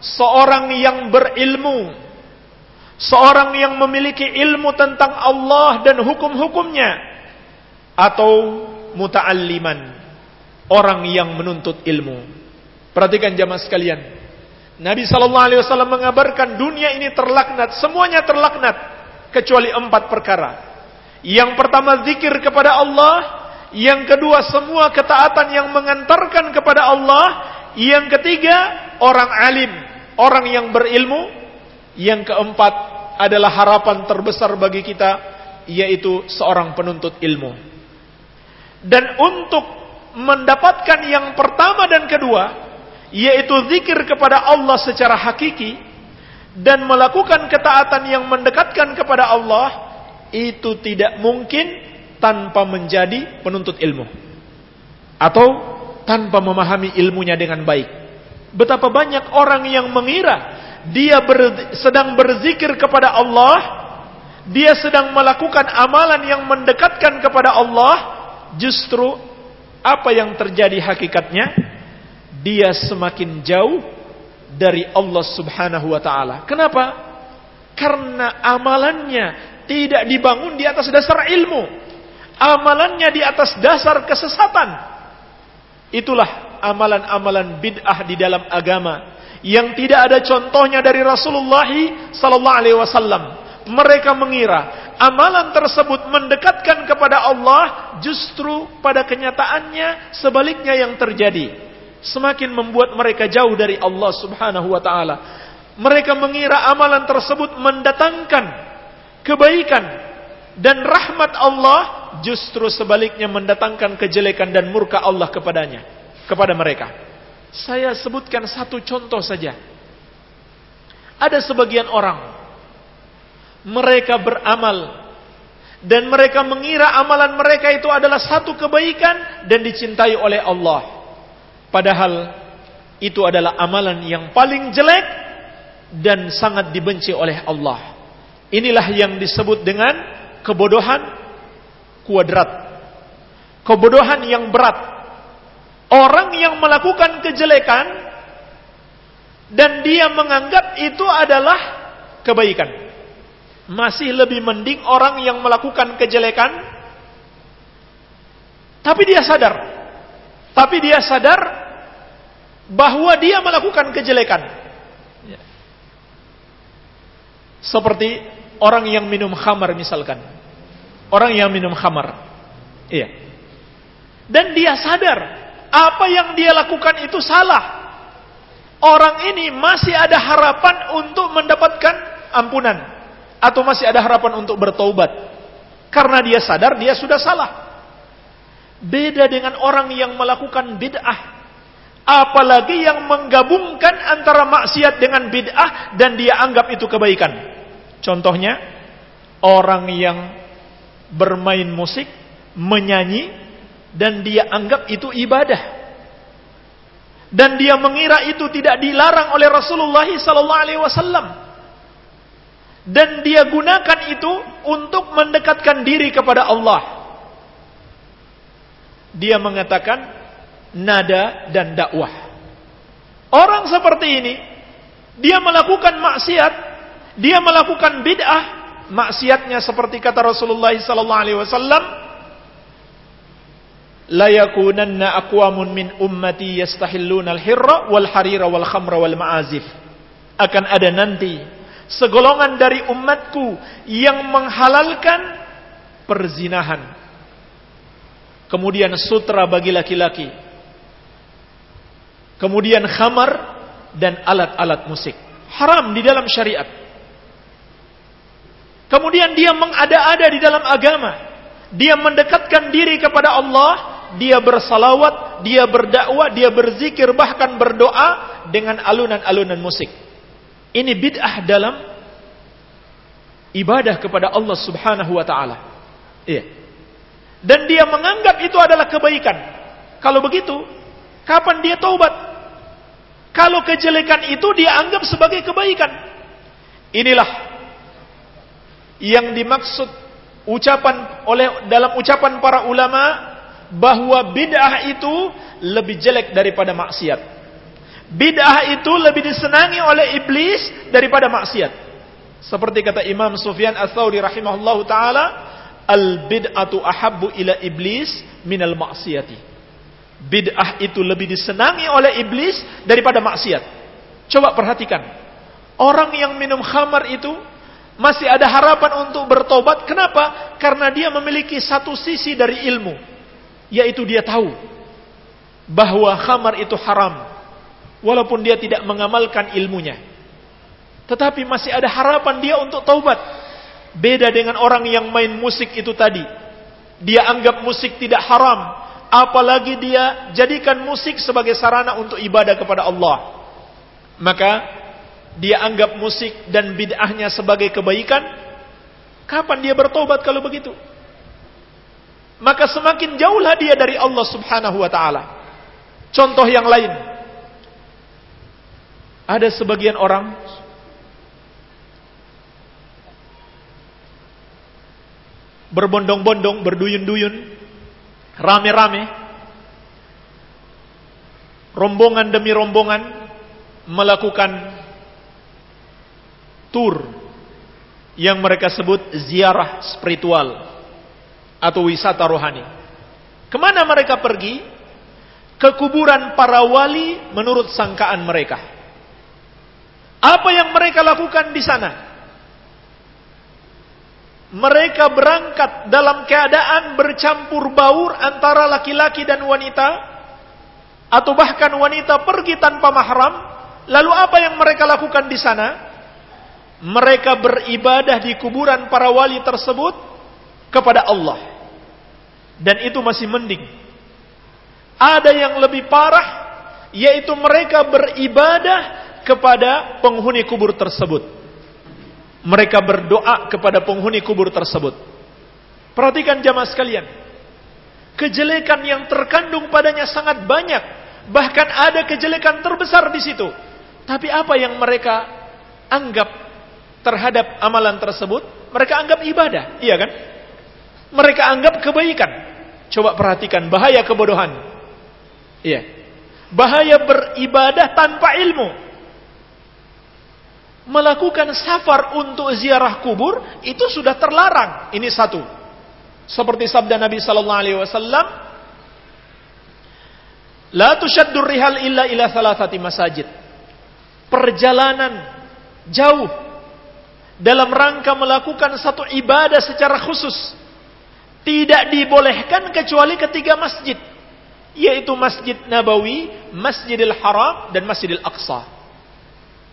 seorang yang berilmu seorang yang memiliki ilmu tentang Allah dan hukum-hukumnya atau muta'alliman orang yang menuntut ilmu. Perhatikan jamaah sekalian. Nabi sallallahu alaihi wasallam mengabarkan dunia ini terlaknat, semuanya terlaknat kecuali empat perkara. Yang pertama zikir kepada Allah, yang kedua semua ketaatan yang mengantarkan kepada Allah, yang ketiga orang alim, orang yang berilmu, yang keempat adalah harapan terbesar bagi kita yaitu seorang penuntut ilmu. Dan untuk mendapatkan yang pertama dan kedua yaitu zikir kepada Allah secara hakiki dan melakukan ketaatan yang mendekatkan kepada Allah itu tidak mungkin tanpa menjadi penuntut ilmu atau tanpa memahami ilmunya dengan baik betapa banyak orang yang mengira dia ber, sedang berzikir kepada Allah dia sedang melakukan amalan yang mendekatkan kepada Allah justru apa yang terjadi hakikatnya? Dia semakin jauh dari Allah Subhanahu wa taala. Kenapa? Karena amalannya tidak dibangun di atas dasar ilmu. Amalannya di atas dasar kesesatan. Itulah amalan-amalan bid'ah di dalam agama yang tidak ada contohnya dari Rasulullah sallallahu alaihi wasallam. Mereka mengira amalan tersebut mendekatkan kepada Allah, justru pada kenyataannya sebaliknya yang terjadi. Semakin membuat mereka jauh dari Allah Subhanahu wa taala. Mereka mengira amalan tersebut mendatangkan kebaikan dan rahmat Allah, justru sebaliknya mendatangkan kejelekan dan murka Allah kepadanya, kepada mereka. Saya sebutkan satu contoh saja. Ada sebagian orang mereka beramal dan mereka mengira amalan mereka itu adalah satu kebaikan dan dicintai oleh Allah. Padahal itu adalah amalan yang paling jelek dan sangat dibenci oleh Allah. Inilah yang disebut dengan kebodohan kuadrat. Kebodohan yang berat. Orang yang melakukan kejelekan dan dia menganggap itu adalah kebaikan masih lebih mending orang yang melakukan kejelekan tapi dia sadar tapi dia sadar bahwa dia melakukan kejelekan ya. seperti orang yang minum khamar misalkan orang yang minum khamar. Iya. Dan dia sadar apa yang dia lakukan itu salah. Orang ini masih ada harapan untuk mendapatkan ampunan. Atau masih ada harapan untuk bertaubat. Karena dia sadar dia sudah salah. Beda dengan orang yang melakukan bid'ah, apalagi yang menggabungkan antara maksiat dengan bid'ah dan dia anggap itu kebaikan. Contohnya orang yang bermain musik, menyanyi dan dia anggap itu ibadah. Dan dia mengira itu tidak dilarang oleh Rasulullah wasallam dan dia gunakan itu untuk mendekatkan diri kepada Allah. Dia mengatakan nada dan dakwah. Orang seperti ini dia melakukan maksiat, dia melakukan bid'ah, maksiatnya seperti kata Rasulullah sallallahu alaihi wasallam, la yakunanna aqwamun min ummati yastahilluna al-hirra wal harira wal khamra wal ma'azif. Akan ada nanti segolongan dari umatku yang menghalalkan perzinahan. Kemudian sutra bagi laki-laki. Kemudian khamar dan alat-alat musik. Haram di dalam syariat. Kemudian dia mengada-ada di dalam agama. Dia mendekatkan diri kepada Allah, dia bersalawat, dia berdakwah, dia berzikir bahkan berdoa dengan alunan-alunan musik. Ini bid'ah dalam ibadah kepada Allah Subhanahu wa taala. Iya. Dan dia menganggap itu adalah kebaikan. Kalau begitu, kapan dia taubat? Kalau kejelekan itu dia anggap sebagai kebaikan. Inilah yang dimaksud ucapan oleh dalam ucapan para ulama bahwa bid'ah itu lebih jelek daripada maksiat. Bid'ah itu lebih disenangi oleh iblis daripada maksiat. Seperti kata Imam Sufyan Ats-Tsauri rahimahullahu taala, al bid'atu ahabbu ila iblis minal maksiati. Bid'ah itu lebih disenangi oleh iblis daripada maksiat. Coba perhatikan. Orang yang minum khamar itu masih ada harapan untuk bertobat. Kenapa? Karena dia memiliki satu sisi dari ilmu. Yaitu dia tahu bahwa khamar itu haram. Walaupun dia tidak mengamalkan ilmunya. Tetapi masih ada harapan dia untuk taubat. Beda dengan orang yang main musik itu tadi. Dia anggap musik tidak haram apalagi dia jadikan musik sebagai sarana untuk ibadah kepada Allah. Maka dia anggap musik dan bid'ahnya sebagai kebaikan. Kapan dia bertobat kalau begitu? Maka semakin jauhlah dia dari Allah Subhanahu wa taala. Contoh yang lain. Ada sebagian orang berbondong-bondong, berduyun-duyun rame-rame, rombongan demi rombongan melakukan tur yang mereka sebut ziarah spiritual atau wisata rohani. Ke mana mereka pergi? Ke kuburan para wali menurut sangkaan mereka. Apa yang mereka lakukan di sana? mereka berangkat dalam keadaan bercampur baur antara laki-laki dan wanita atau bahkan wanita pergi tanpa mahram lalu apa yang mereka lakukan di sana mereka beribadah di kuburan para wali tersebut kepada Allah dan itu masih mending ada yang lebih parah yaitu mereka beribadah kepada penghuni kubur tersebut mereka berdoa kepada penghuni kubur tersebut. Perhatikan jamaah sekalian. Kejelekan yang terkandung padanya sangat banyak. Bahkan ada kejelekan terbesar di situ. Tapi apa yang mereka anggap terhadap amalan tersebut? Mereka anggap ibadah, iya kan? Mereka anggap kebaikan. Coba perhatikan bahaya kebodohan. Iya. Bahaya beribadah tanpa ilmu melakukan safar untuk ziarah kubur itu sudah terlarang. Ini satu. Seperti sabda Nabi sallallahu alaihi wasallam, "La tushaddur rihal illa ila thalathati masajid." Perjalanan jauh dalam rangka melakukan satu ibadah secara khusus tidak dibolehkan kecuali ketiga masjid, yaitu Masjid Nabawi, Masjidil Haram dan Masjidil Aqsa.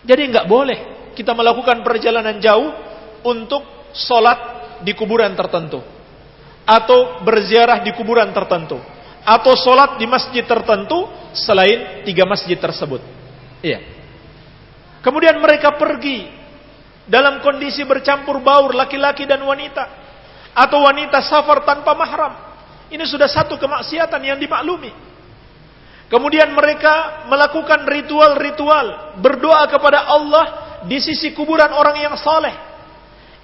Jadi nggak boleh kita melakukan perjalanan jauh untuk sholat di kuburan tertentu. Atau berziarah di kuburan tertentu. Atau sholat di masjid tertentu selain tiga masjid tersebut. Iya. Kemudian mereka pergi dalam kondisi bercampur baur laki-laki dan wanita. Atau wanita safar tanpa mahram. Ini sudah satu kemaksiatan yang dimaklumi. Kemudian mereka melakukan ritual-ritual berdoa kepada Allah di sisi kuburan orang yang saleh.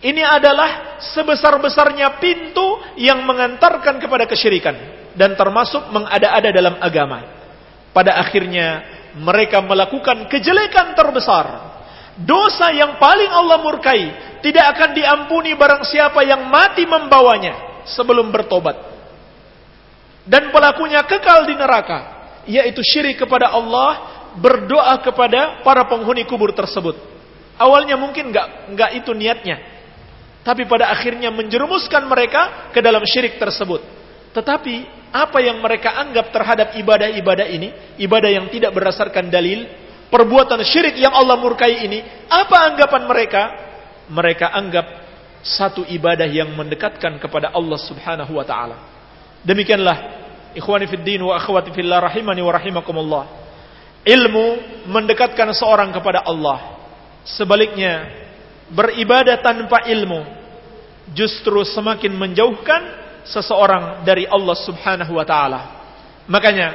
Ini adalah sebesar-besarnya pintu yang mengantarkan kepada kesyirikan dan termasuk mengada-ada dalam agama. pada akhirnya mereka melakukan kejelekan terbesar. Dosa yang paling Allah murkai tidak akan diampuni barang siapa yang mati membawanya sebelum bertobat. Dan pelakunya kekal di neraka, yaitu syirik kepada Allah, berdoa kepada para penghuni kubur tersebut. Awalnya mungkin nggak nggak itu niatnya, tapi pada akhirnya menjerumuskan mereka ke dalam syirik tersebut. Tetapi apa yang mereka anggap terhadap ibadah-ibadah ini, ibadah yang tidak berdasarkan dalil, perbuatan syirik yang Allah murkai ini, apa anggapan mereka? Mereka anggap satu ibadah yang mendekatkan kepada Allah Subhanahu wa taala. Demikianlah ikhwani fid din wa akhwati fillah rahimani wa rahimakumullah. Ilmu mendekatkan seorang kepada Allah. Sebaliknya, beribadah tanpa ilmu justru semakin menjauhkan seseorang dari Allah Subhanahu wa taala. Makanya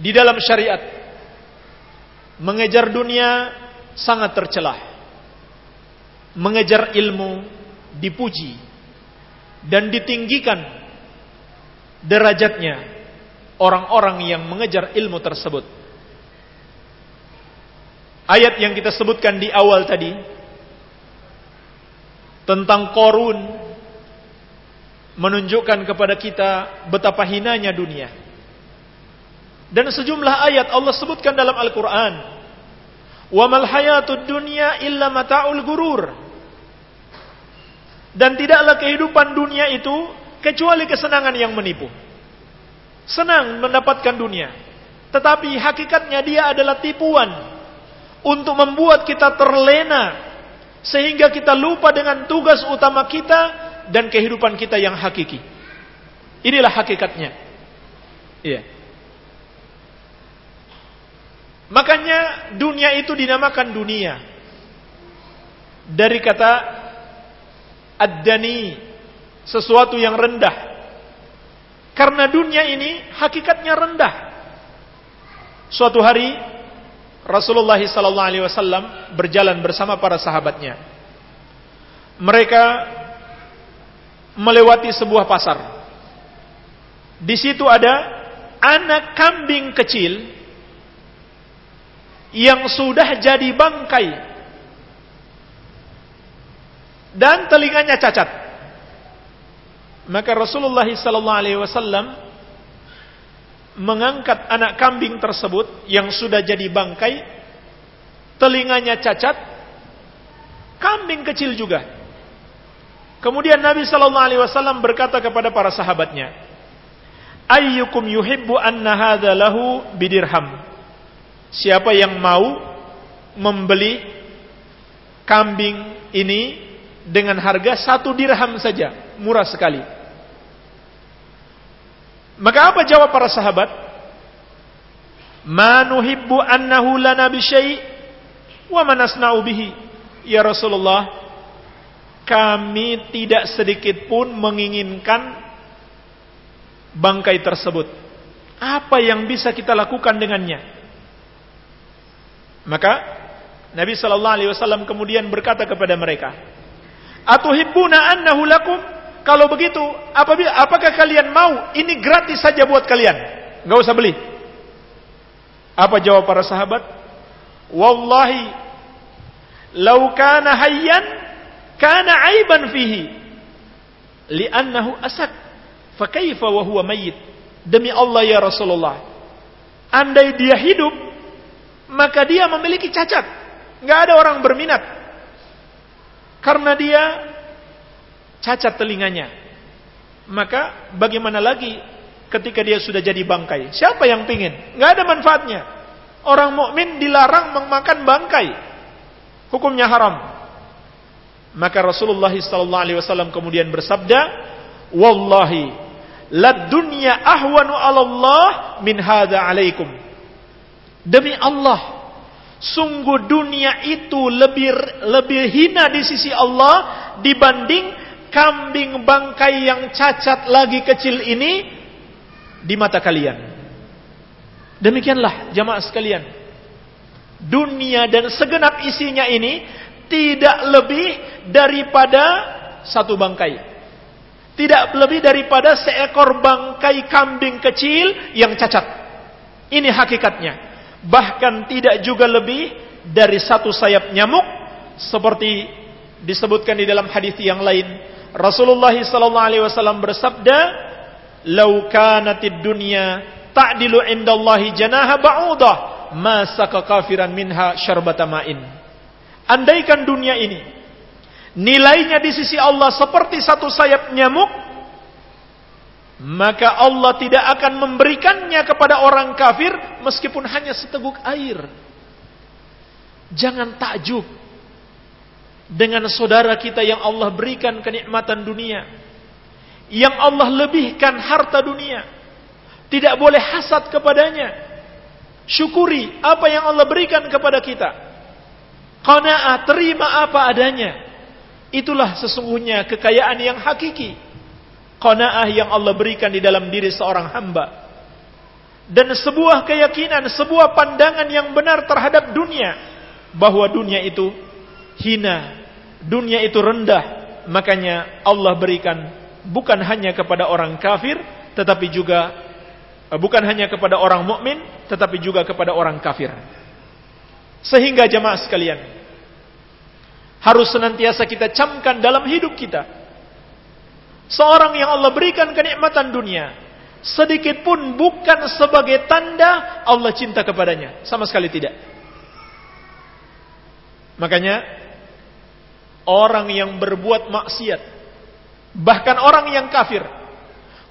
di dalam syariat mengejar dunia sangat tercelah. Mengejar ilmu dipuji dan ditinggikan derajatnya orang-orang yang mengejar ilmu tersebut. Ayat yang kita sebutkan di awal tadi tentang Korun menunjukkan kepada kita betapa hinanya dunia. Dan sejumlah ayat Allah sebutkan dalam Al-Quran. Wa hayatud dunya illa mata'ul gurur. Dan tidaklah kehidupan dunia itu kecuali kesenangan yang menipu. Senang mendapatkan dunia. Tetapi hakikatnya dia adalah tipuan. Untuk membuat kita terlena. Sehingga kita lupa dengan tugas utama kita dan kehidupan kita yang hakiki. Inilah hakikatnya. Iya. Makanya dunia itu dinamakan dunia. Dari kata ad-dani, sesuatu yang rendah. Karena dunia ini hakikatnya rendah. Suatu hari Rasulullah wasallam berjalan bersama para sahabatnya. Mereka melewati sebuah pasar. Di situ ada anak kambing kecil yang sudah jadi bangkai dan telinganya cacat. Maka Rasulullah sallallahu alaihi wasallam mengangkat anak kambing tersebut yang sudah jadi bangkai, telinganya cacat, kambing kecil juga. Kemudian Nabi Shallallahu Alaihi Wasallam berkata kepada para sahabatnya, Ayyukum yuhibbu anna hadha lahu bidirham. Siapa yang mau membeli kambing ini dengan harga satu dirham saja, murah sekali. Maka apa jawab para sahabat? Manuhibbu annahu lana bisyai' wa manasna'u bihi. Ya Rasulullah, kami tidak sedikit pun menginginkan bangkai tersebut. Apa yang bisa kita lakukan dengannya? Maka Nabi sallallahu alaihi wasallam kemudian berkata kepada mereka, "Atuhibbuna annahu lakum?" Kalau begitu, apakah kalian mau ini gratis saja buat kalian? Enggak usah beli. Apa jawab para sahabat? Wallahi, lau kana hayyan kana aiban fihi li'annahu asad fa kaifa wa huwa mayyit demi Allah ya Rasulullah andai dia hidup maka dia memiliki cacat. Nggak ada orang berminat. Karena dia cacat telinganya. Maka bagaimana lagi ketika dia sudah jadi bangkai? Siapa yang pingin? Nggak ada manfaatnya. Orang mukmin dilarang memakan bangkai. Hukumnya haram. Maka Rasulullah wasallam kemudian bersabda, "Wallahi, la dunya ahwanu 'ala Allah min hadza 'alaikum." Demi Allah, sungguh dunia itu lebih lebih hina di sisi Allah dibanding kambing bangkai yang cacat lagi kecil ini di mata kalian. Demikianlah jamaah sekalian. Dunia dan segenap isinya ini tidak lebih daripada satu bangkai. Tidak lebih daripada seekor bangkai kambing kecil yang cacat. Ini hakikatnya. Bahkan tidak juga lebih dari satu sayap nyamuk seperti disebutkan di dalam hadis yang lain. Rasulullah sallallahu alaihi wasallam bersabda, "Lau kanatid dunya ta'dilu indallahi janaha ba'udah, ma saka kafiran minha syarbata ma'in." Andaikan dunia ini nilainya di sisi Allah seperti satu sayap nyamuk, maka Allah tidak akan memberikannya kepada orang kafir meskipun hanya seteguk air. Jangan takjub dengan saudara kita yang Allah berikan kenikmatan dunia. Yang Allah lebihkan harta dunia. Tidak boleh hasad kepadanya. Syukuri apa yang Allah berikan kepada kita. Qanaah, terima apa adanya. Itulah sesungguhnya kekayaan yang hakiki. Qanaah yang Allah berikan di dalam diri seorang hamba. Dan sebuah keyakinan, sebuah pandangan yang benar terhadap dunia. Bahwa dunia itu hina, dunia itu rendah. Makanya Allah berikan bukan hanya kepada orang kafir, tetapi juga eh, bukan hanya kepada orang mukmin, tetapi juga kepada orang kafir. Sehingga jemaah sekalian, harus senantiasa kita camkan dalam hidup kita. Seorang yang Allah berikan kenikmatan dunia, sedikit pun bukan sebagai tanda Allah cinta kepadanya, sama sekali tidak. Makanya orang yang berbuat maksiat, bahkan orang yang kafir,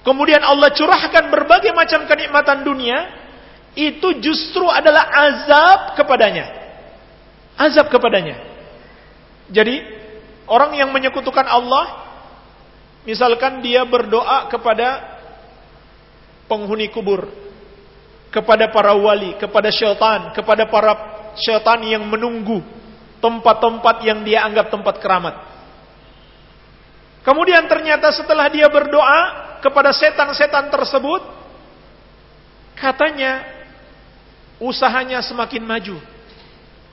kemudian Allah curahkan berbagai macam kenikmatan dunia, itu justru adalah azab kepadanya. Azab kepadanya. Jadi, orang yang menyekutukan Allah, misalkan dia berdoa kepada penghuni kubur, kepada para wali, kepada syaitan, kepada para syaitan yang menunggu tempat-tempat yang dia anggap tempat keramat. Kemudian ternyata setelah dia berdoa kepada setan-setan tersebut, katanya usahanya semakin maju,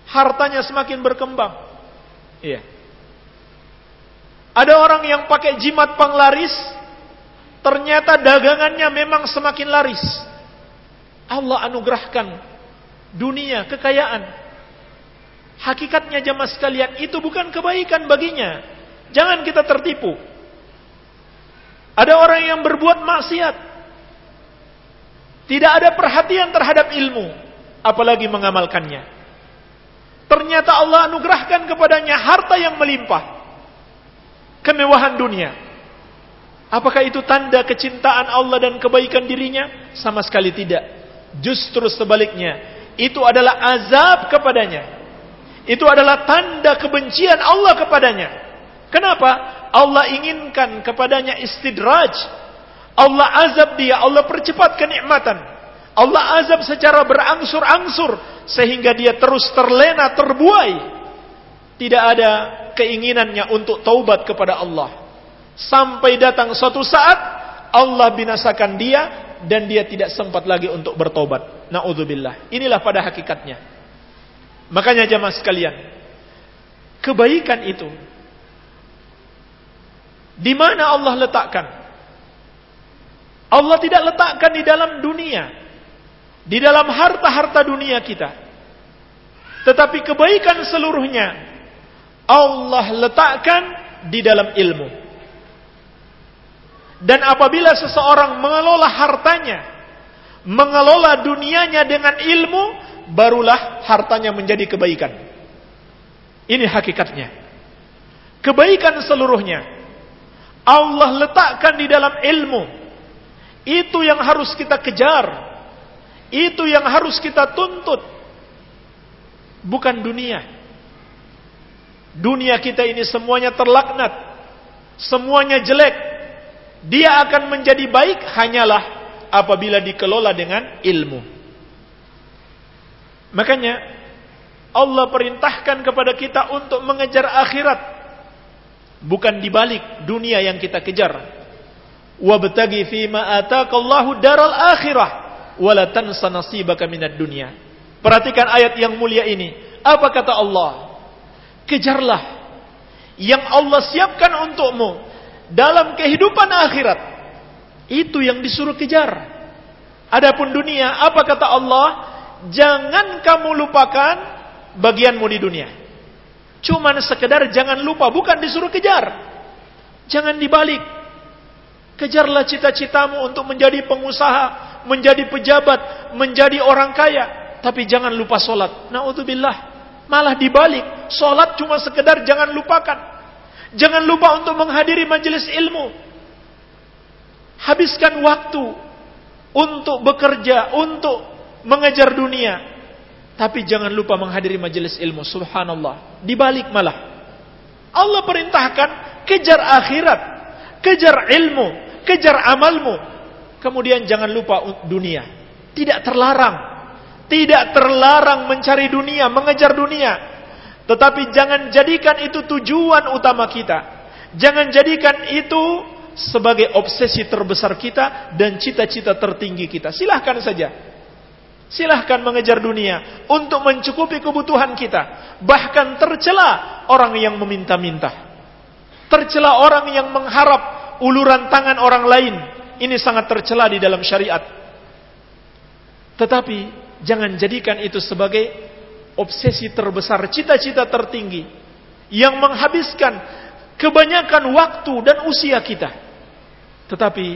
hartanya semakin berkembang. Iya. Ada orang yang pakai jimat penglaris, ternyata dagangannya memang semakin laris. Allah anugerahkan dunia, kekayaan. Hakikatnya jamaah sekalian itu bukan kebaikan baginya. Jangan kita tertipu. Ada orang yang berbuat maksiat. Tidak ada perhatian terhadap ilmu, apalagi mengamalkannya. Ternyata Allah anugerahkan kepadanya harta yang melimpah. Kemewahan dunia. Apakah itu tanda kecintaan Allah dan kebaikan dirinya? Sama sekali tidak. Justru sebaliknya. Itu adalah azab kepadanya. Itu adalah tanda kebencian Allah kepadanya. Kenapa? Allah inginkan kepadanya istidraj. Allah azab dia, Allah percepat kenikmatan. Allah azab secara berangsur-angsur sehingga dia terus terlena, terbuai. Tidak ada keinginannya untuk taubat kepada Allah. Sampai datang suatu saat Allah binasakan dia dan dia tidak sempat lagi untuk bertobat. Nauzubillah. Inilah pada hakikatnya. Makanya jamaah sekalian, kebaikan itu di mana Allah letakkan? Allah tidak letakkan di dalam dunia, di dalam harta-harta dunia kita. Tetapi kebaikan seluruhnya Allah letakkan di dalam ilmu. Dan apabila seseorang mengelola hartanya, mengelola dunianya dengan ilmu, barulah hartanya menjadi kebaikan. Ini hakikatnya. Kebaikan seluruhnya Allah letakkan di dalam ilmu. Itu yang harus kita kejar. Itu yang harus kita tuntut bukan dunia. Dunia kita ini semuanya terlaknat, semuanya jelek. Dia akan menjadi baik hanyalah apabila dikelola dengan ilmu. Makanya Allah perintahkan kepada kita untuk mengejar akhirat, bukan dibalik dunia yang kita kejar. Wabtagi fima ataqallahu daral akhirah wala tansa nasibaka dunya. Perhatikan ayat yang mulia ini. Apa kata Allah? Kejarlah yang Allah siapkan untukmu dalam kehidupan akhirat. Itu yang disuruh kejar. Adapun dunia, apa kata Allah? Jangan kamu lupakan bagianmu di dunia. Cuman sekedar jangan lupa, bukan disuruh kejar. Jangan dibalik. Kejarlah cita-citamu untuk menjadi pengusaha, menjadi pejabat, menjadi orang kaya. Tapi jangan lupa sholat. Na'udzubillah. Malah dibalik. Sholat cuma sekedar jangan lupakan. Jangan lupa untuk menghadiri majelis ilmu. Habiskan waktu untuk bekerja, untuk mengejar dunia. Tapi jangan lupa menghadiri majelis ilmu. Subhanallah. Dibalik malah. Allah perintahkan kejar akhirat, kejar ilmu, kejar amalmu. Kemudian jangan lupa dunia. Tidak terlarang. Tidak terlarang mencari dunia, mengejar dunia. Tetapi jangan jadikan itu tujuan utama kita. Jangan jadikan itu sebagai obsesi terbesar kita dan cita-cita tertinggi kita. Silahkan saja. Silahkan mengejar dunia untuk mencukupi kebutuhan kita. Bahkan tercela orang yang meminta-minta. Tercela orang yang mengharap uluran tangan orang lain. Ini sangat tercela di dalam syariat. Tetapi jangan jadikan itu sebagai obsesi terbesar, cita-cita tertinggi yang menghabiskan kebanyakan waktu dan usia kita. Tetapi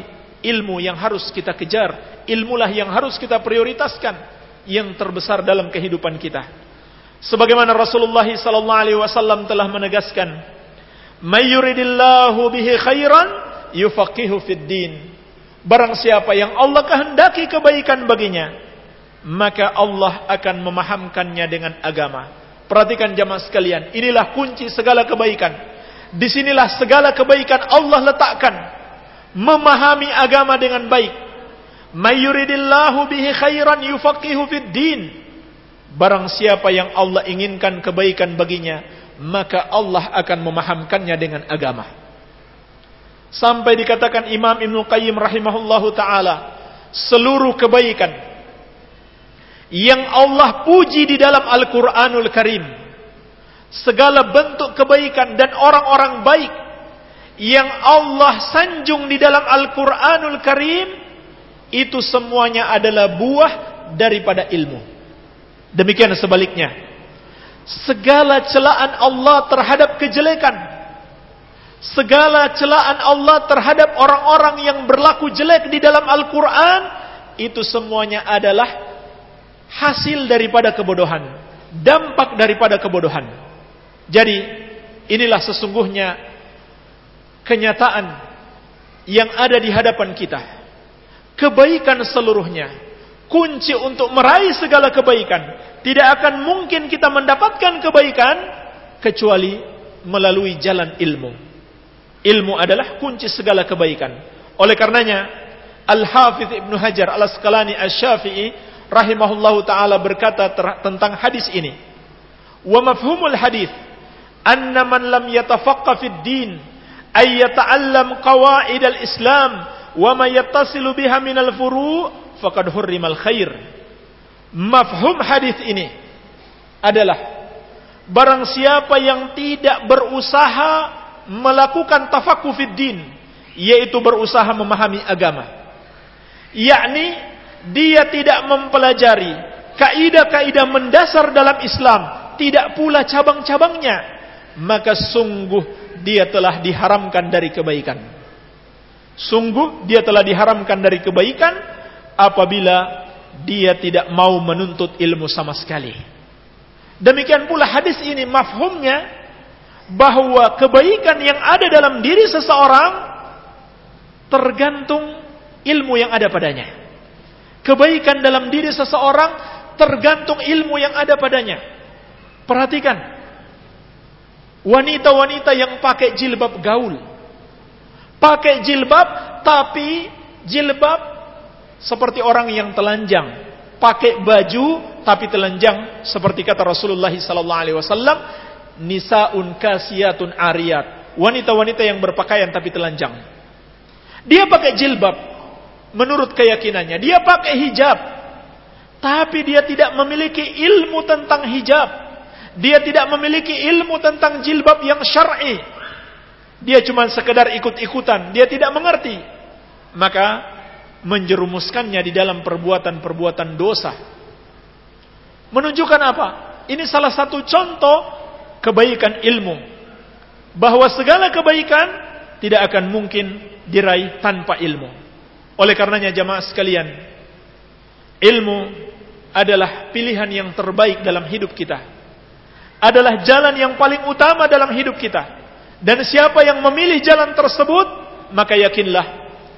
ilmu yang harus kita kejar, ilmulah yang harus kita prioritaskan yang terbesar dalam kehidupan kita. Sebagaimana Rasulullah sallallahu alaihi wasallam telah menegaskan, "May yuridillahu bihi khairan yufaqihu fid din." Barang siapa yang Allah kehendaki kebaikan baginya, maka Allah akan memahamkannya dengan agama. Perhatikan jamaah sekalian, inilah kunci segala kebaikan. Di sinilah segala kebaikan Allah letakkan memahami agama dengan baik. Mayuridillahu bihi khairan yufaqihu fid din. Barang siapa yang Allah inginkan kebaikan baginya, maka Allah akan memahamkannya dengan agama. Sampai dikatakan Imam Ibnu Qayyim rahimahullahu taala, seluruh kebaikan yang Allah puji di dalam Al-Qur'anul Karim, segala bentuk kebaikan dan orang-orang baik yang Allah sanjung di dalam Al-Quranul Karim itu semuanya adalah buah daripada ilmu. Demikian sebaliknya. Segala celaan Allah terhadap kejelekan. Segala celaan Allah terhadap orang-orang yang berlaku jelek di dalam Al-Quran. Itu semuanya adalah hasil daripada kebodohan. Dampak daripada kebodohan. Jadi inilah sesungguhnya kenyataan yang ada di hadapan kita. Kebaikan seluruhnya. Kunci untuk meraih segala kebaikan. Tidak akan mungkin kita mendapatkan kebaikan kecuali melalui jalan ilmu. Ilmu adalah kunci segala kebaikan. Oleh karenanya, Al-Hafidh Ibn Hajar Al-Asqalani Al-Syafi'i rahimahullahu taala berkata tentang hadis ini. Wa mafhumul hadis anna man lam yatafaqqa fid din ay yata'allam qawaid al-Islam wa ma yattasilu biha min al-furu' faqad hurrimal khair. Mafhum hadis ini adalah barang siapa yang tidak berusaha melakukan tafaqquh fid din yaitu berusaha memahami agama yakni dia tidak mempelajari kaidah-kaidah mendasar dalam Islam tidak pula cabang-cabangnya maka sungguh dia telah diharamkan dari kebaikan. Sungguh dia telah diharamkan dari kebaikan apabila dia tidak mau menuntut ilmu sama sekali. Demikian pula hadis ini mafhumnya bahwa kebaikan yang ada dalam diri seseorang tergantung ilmu yang ada padanya. Kebaikan dalam diri seseorang tergantung ilmu yang ada padanya. Perhatikan, Wanita-wanita yang pakai jilbab gaul. Pakai jilbab tapi jilbab seperti orang yang telanjang. Pakai baju tapi telanjang seperti kata Rasulullah wasallam, nisaun kasiyatun ariyat. Wanita-wanita yang berpakaian tapi telanjang. Dia pakai jilbab menurut keyakinannya. Dia pakai hijab. Tapi dia tidak memiliki ilmu tentang hijab. Dia tidak memiliki ilmu tentang jilbab yang syar'i. Dia cuma sekedar ikut-ikutan, dia tidak mengerti. Maka menjerumuskannya di dalam perbuatan-perbuatan dosa. Menunjukkan apa? Ini salah satu contoh kebaikan ilmu. Bahwa segala kebaikan tidak akan mungkin diraih tanpa ilmu. Oleh karenanya jamaah sekalian, ilmu adalah pilihan yang terbaik dalam hidup kita. Adalah jalan yang paling utama dalam hidup kita. Dan siapa yang memilih jalan tersebut, maka yakinlah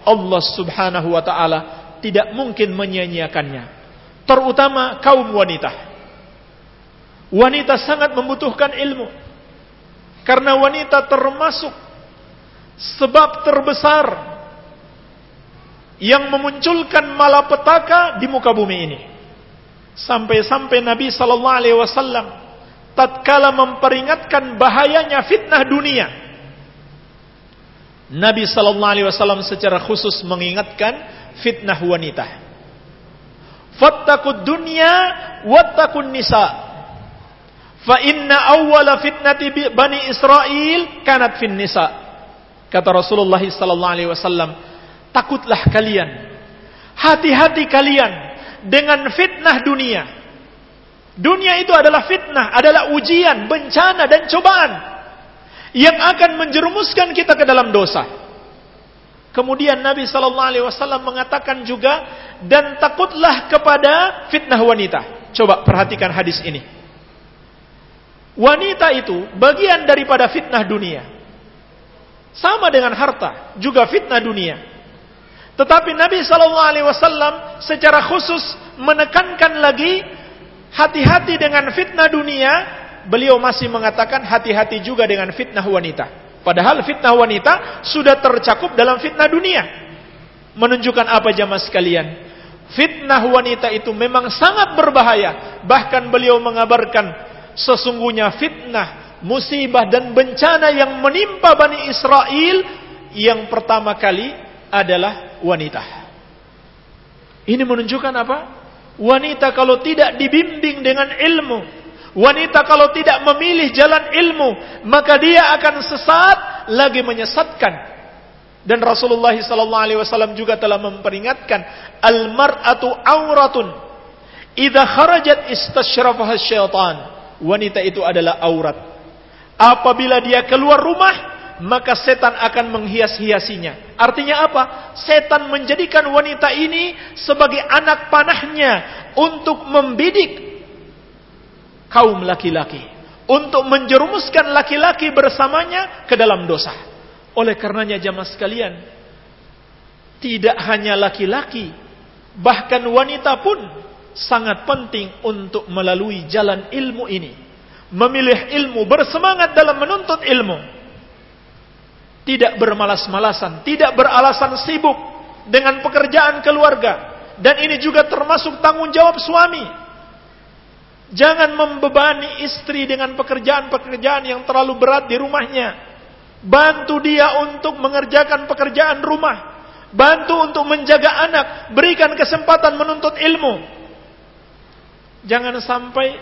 Allah Subhanahu wa taala tidak mungkin menyia-nyiakannya. Terutama kaum wanita. Wanita sangat membutuhkan ilmu. Karena wanita termasuk sebab terbesar yang memunculkan malapetaka di muka bumi ini. Sampai-sampai Nabi sallallahu alaihi wasallam tatkala memperingatkan bahayanya fitnah dunia. Nabi sallallahu alaihi wasallam secara khusus mengingatkan fitnah wanita. Fattaqud dunya wattaqun nisa. Fa inna awwala fitnati bani Israel kanat fin nisa. Kata Rasulullah sallallahu alaihi wasallam, takutlah kalian. Hati-hati kalian dengan fitnah dunia. Dunia itu adalah fitnah, adalah ujian, bencana dan cobaan yang akan menjerumuskan kita ke dalam dosa. Kemudian Nabi sallallahu alaihi wasallam mengatakan juga dan takutlah kepada fitnah wanita. Coba perhatikan hadis ini. Wanita itu bagian daripada fitnah dunia. Sama dengan harta, juga fitnah dunia. Tetapi Nabi Shallallahu Alaihi Wasallam secara khusus menekankan lagi hati-hati dengan fitnah dunia. Beliau masih mengatakan hati-hati juga dengan fitnah wanita. Padahal fitnah wanita sudah tercakup dalam fitnah dunia. Menunjukkan apa jamaah sekalian? Fitnah wanita itu memang sangat berbahaya. Bahkan beliau mengabarkan sesungguhnya fitnah musibah dan bencana yang menimpa Bani Israel yang pertama kali adalah wanita. Ini menunjukkan apa? Wanita kalau tidak dibimbing dengan ilmu, wanita kalau tidak memilih jalan ilmu, maka dia akan sesat lagi menyesatkan. Dan Rasulullah sallallahu alaihi wasallam juga telah memperingatkan, al-mar'atu auratun. Idza kharajat istashrafaha syaitan. Wanita itu adalah aurat Apabila dia keluar rumah, maka setan akan menghias-hiasinya. Artinya apa? Setan menjadikan wanita ini sebagai anak panahnya untuk membidik kaum laki-laki. Untuk menjerumuskan laki-laki bersamanya ke dalam dosa. Oleh karenanya jamaah sekalian, tidak hanya laki-laki, bahkan wanita pun sangat penting untuk melalui jalan ilmu ini memilih ilmu, bersemangat dalam menuntut ilmu. Tidak bermalas-malasan, tidak beralasan sibuk dengan pekerjaan keluarga. Dan ini juga termasuk tanggung jawab suami. Jangan membebani istri dengan pekerjaan-pekerjaan yang terlalu berat di rumahnya. Bantu dia untuk mengerjakan pekerjaan rumah. Bantu untuk menjaga anak. Berikan kesempatan menuntut ilmu. Jangan sampai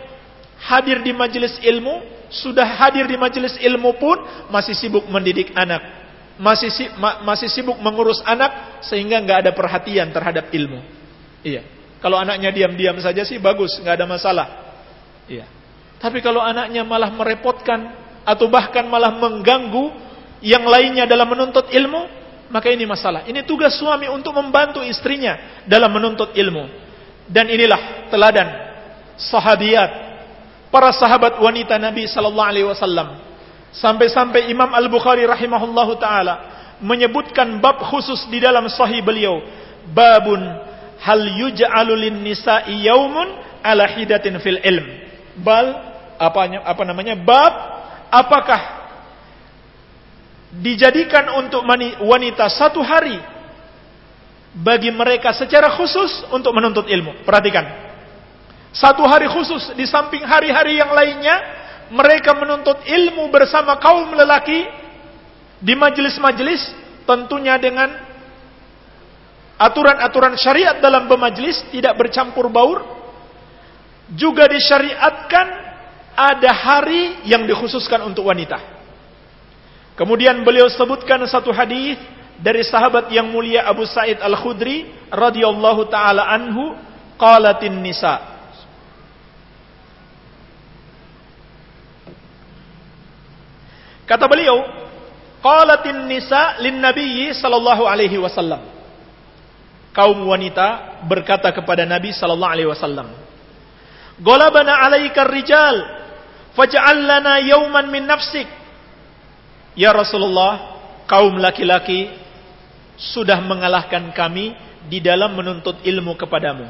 hadir di majelis ilmu, sudah hadir di majelis ilmu pun masih sibuk mendidik anak, masih ma, masih sibuk mengurus anak sehingga nggak ada perhatian terhadap ilmu. Iya. Kalau anaknya diam-diam saja sih bagus, nggak ada masalah. Iya. Tapi kalau anaknya malah merepotkan atau bahkan malah mengganggu yang lainnya dalam menuntut ilmu, maka ini masalah. Ini tugas suami untuk membantu istrinya dalam menuntut ilmu. Dan inilah teladan sahabiat para sahabat wanita Nabi sallallahu alaihi wasallam. Sampai-sampai Imam Al-Bukhari rahimahullahu taala menyebutkan bab khusus di dalam sahih beliau, babun hal yuj'alu lin nisa'i yaumun ala hidatin fil ilm. Bal apanya apa namanya? Bab apakah dijadikan untuk wanita satu hari bagi mereka secara khusus untuk menuntut ilmu. Perhatikan. Satu hari khusus di samping hari-hari yang lainnya mereka menuntut ilmu bersama kaum lelaki di majelis-majelis tentunya dengan aturan-aturan syariat dalam bermajelis tidak bercampur baur juga disyariatkan ada hari yang dikhususkan untuk wanita. Kemudian beliau sebutkan satu hadis dari sahabat yang mulia Abu Sa'id Al-Khudri radhiyallahu taala anhu qalatin nisa Kata beliau, qalatin nisa lin nabiyyi sallallahu alaihi wasallam. Kaum wanita berkata kepada Nabi sallallahu alaihi wasallam, "Golabana 'alaika rijal, faj'al lana yawman min nafsik." Ya Rasulullah, kaum laki-laki sudah mengalahkan kami di dalam menuntut ilmu kepadamu.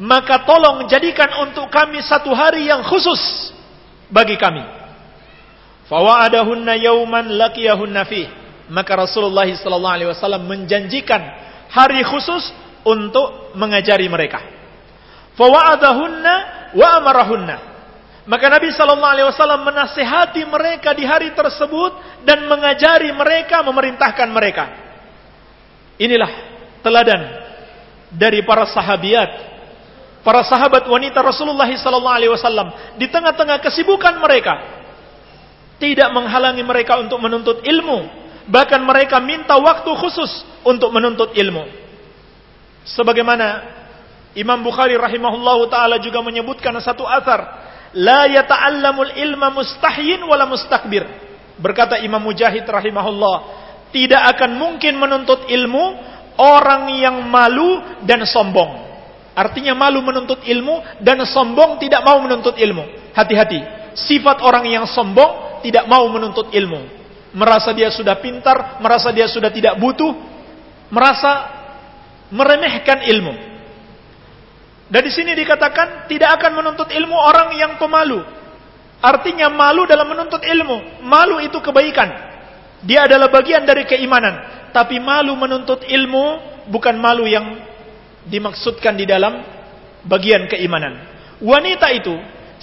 Maka tolong jadikan untuk kami satu hari yang khusus bagi kami Fawa'adahunna yauman laqiyahunna fi. Maka Rasulullah wasallam menjanjikan hari khusus untuk mengajari mereka. Fawa'adahunna wa amarahunna. Maka Nabi sallallahu alaihi wasallam menasihati mereka di hari tersebut dan mengajari mereka, memerintahkan mereka. Inilah teladan dari para sahabiat, para sahabat wanita Rasulullah wasallam di tengah-tengah kesibukan mereka tidak menghalangi mereka untuk menuntut ilmu, bahkan mereka minta waktu khusus untuk menuntut ilmu. Sebagaimana Imam Bukhari rahimahullahu taala juga menyebutkan satu athar, la yata'allamul ilma mustahyin wala mustakbir. Berkata Imam Mujahid rahimahullah, tidak akan mungkin menuntut ilmu orang yang malu dan sombong. Artinya malu menuntut ilmu dan sombong tidak mau menuntut ilmu. Hati-hati. Sifat orang yang sombong tidak mau menuntut ilmu. Merasa dia sudah pintar, merasa dia sudah tidak butuh, merasa meremehkan ilmu. Dan di sini dikatakan tidak akan menuntut ilmu orang yang pemalu. Artinya malu dalam menuntut ilmu. Malu itu kebaikan. Dia adalah bagian dari keimanan. Tapi malu menuntut ilmu bukan malu yang dimaksudkan di dalam bagian keimanan. Wanita itu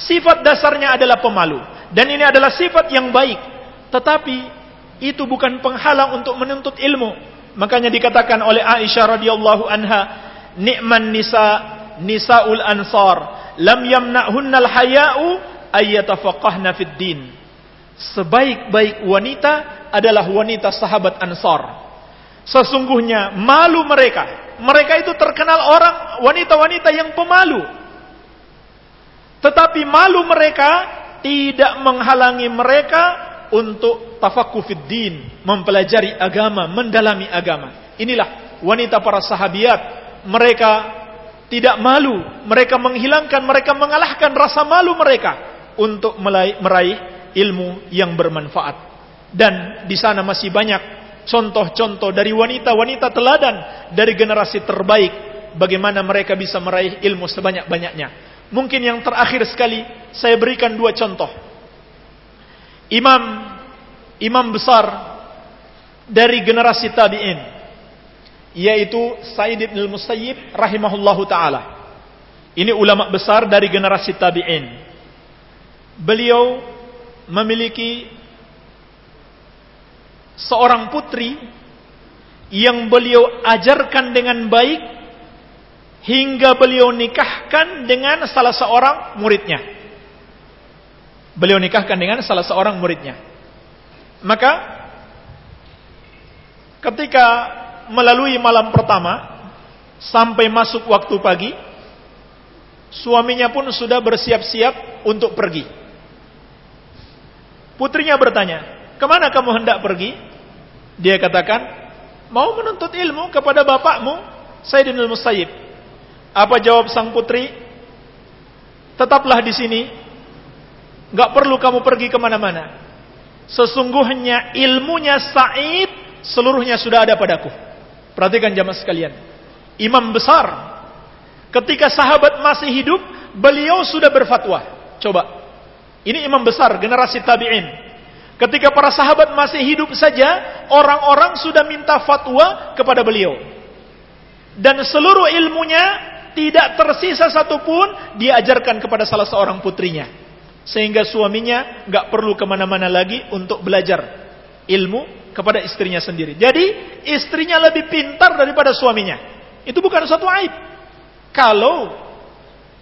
sifat dasarnya adalah pemalu. Dan ini adalah sifat yang baik. Tetapi itu bukan penghalang untuk menuntut ilmu. Makanya dikatakan oleh Aisyah radhiyallahu anha, "Ni'man nisa nisaul ansar, lam yamna'hunnal haya'u ayyatafaqahna fid din." Sebaik-baik wanita adalah wanita sahabat Ansar. Sesungguhnya malu mereka. Mereka itu terkenal orang wanita-wanita yang pemalu. Tetapi malu mereka tidak menghalangi mereka untuk tafakufid din, mempelajari agama, mendalami agama. Inilah wanita para sahabiat. Mereka tidak malu, mereka menghilangkan, mereka mengalahkan rasa malu mereka untuk meraih ilmu yang bermanfaat. Dan di sana masih banyak contoh-contoh dari wanita-wanita teladan dari generasi terbaik bagaimana mereka bisa meraih ilmu sebanyak-banyaknya. Mungkin yang terakhir sekali saya berikan dua contoh. Imam imam besar dari generasi tabi'in yaitu Said bin Musayyib rahimahullahu taala. Ini ulama besar dari generasi tabi'in. Beliau memiliki seorang putri yang beliau ajarkan dengan baik hingga beliau nikahkan dengan salah seorang muridnya. Beliau nikahkan dengan salah seorang muridnya. Maka ketika melalui malam pertama sampai masuk waktu pagi, suaminya pun sudah bersiap-siap untuk pergi. Putrinya bertanya, "Ke mana kamu hendak pergi?" Dia katakan, "Mau menuntut ilmu kepada bapakmu, Sayyidina Musayyib." Apa jawab sang putri? Tetaplah di sini. Gak perlu kamu pergi ke mana-mana. Sesungguhnya ilmunya Sa'id seluruhnya sudah ada padaku. Perhatikan jamaah sekalian. Imam besar. Ketika sahabat masih hidup, beliau sudah berfatwa. Coba. Ini imam besar, generasi tabi'in. Ketika para sahabat masih hidup saja, orang-orang sudah minta fatwa kepada beliau. Dan seluruh ilmunya tidak tersisa satupun diajarkan kepada salah seorang putrinya. Sehingga suaminya nggak perlu ke mana-mana lagi untuk belajar ilmu kepada istrinya sendiri. Jadi istrinya lebih pintar daripada suaminya. Itu bukan suatu aib. Kalau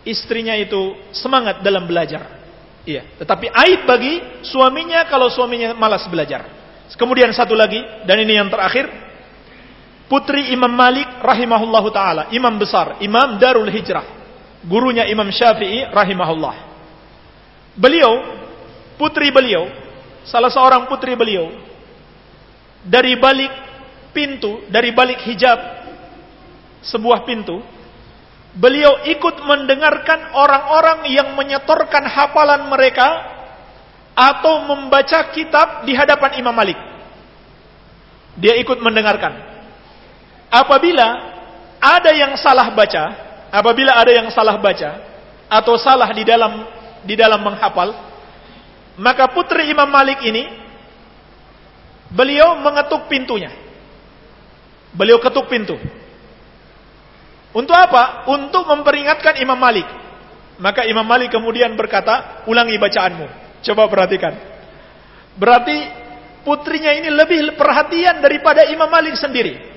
istrinya itu semangat dalam belajar. Iya, tetapi aib bagi suaminya kalau suaminya malas belajar. Kemudian satu lagi dan ini yang terakhir putri Imam Malik rahimahullahu taala, imam besar, imam Darul Hijrah, gurunya Imam Syafi'i rahimahullah. Beliau putri beliau, salah seorang putri beliau dari balik pintu, dari balik hijab sebuah pintu, beliau ikut mendengarkan orang-orang yang menyetorkan hafalan mereka atau membaca kitab di hadapan Imam Malik. Dia ikut mendengarkan. Apabila ada yang salah baca, apabila ada yang salah baca atau salah di dalam di dalam menghafal, maka putri Imam Malik ini beliau mengetuk pintunya. Beliau ketuk pintu. Untuk apa? Untuk memperingatkan Imam Malik. Maka Imam Malik kemudian berkata, ulangi bacaanmu. Coba perhatikan. Berarti putrinya ini lebih perhatian daripada Imam Malik sendiri.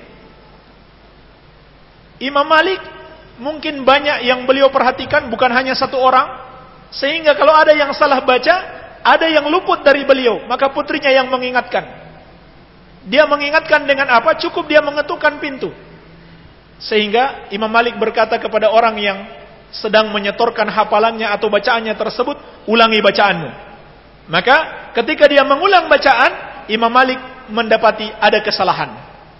Imam Malik mungkin banyak yang beliau perhatikan bukan hanya satu orang. Sehingga kalau ada yang salah baca, ada yang luput dari beliau. Maka putrinya yang mengingatkan. Dia mengingatkan dengan apa? Cukup dia mengetukkan pintu. Sehingga Imam Malik berkata kepada orang yang sedang menyetorkan hafalannya atau bacaannya tersebut, ulangi bacaanmu. Maka ketika dia mengulang bacaan, Imam Malik mendapati ada kesalahan.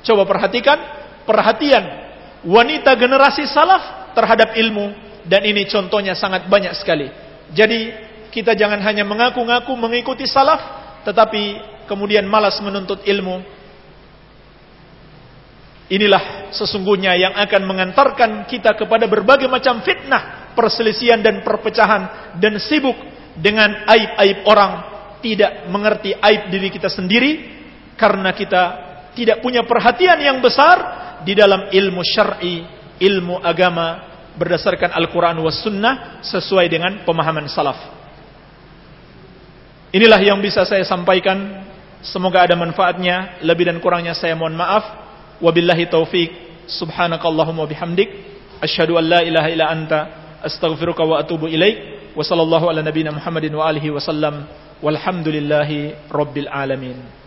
Coba perhatikan, perhatian wanita generasi salaf terhadap ilmu. Dan ini contohnya sangat banyak sekali. Jadi kita jangan hanya mengaku-ngaku mengikuti salaf tetapi kemudian malas menuntut ilmu. Inilah sesungguhnya yang akan mengantarkan kita kepada berbagai macam fitnah, perselisihan dan perpecahan dan sibuk dengan aib-aib orang, tidak mengerti aib diri kita sendiri karena kita tidak punya perhatian yang besar di dalam ilmu syar'i, ilmu agama berdasarkan Al-Qur'an was sunnah sesuai dengan pemahaman salaf. Inilah yang bisa saya sampaikan. Semoga ada manfaatnya. Lebih dan kurangnya saya mohon maaf. Wabillahi taufik. Subhanakallahumma bihamdik. Asyhadu an la ilaha illa anta astaghfiruka wa atubu ilaik. Wa sallallahu ala nabiyyina Muhammadin wa alihi wasallam. Walhamdulillahi rabbil alamin.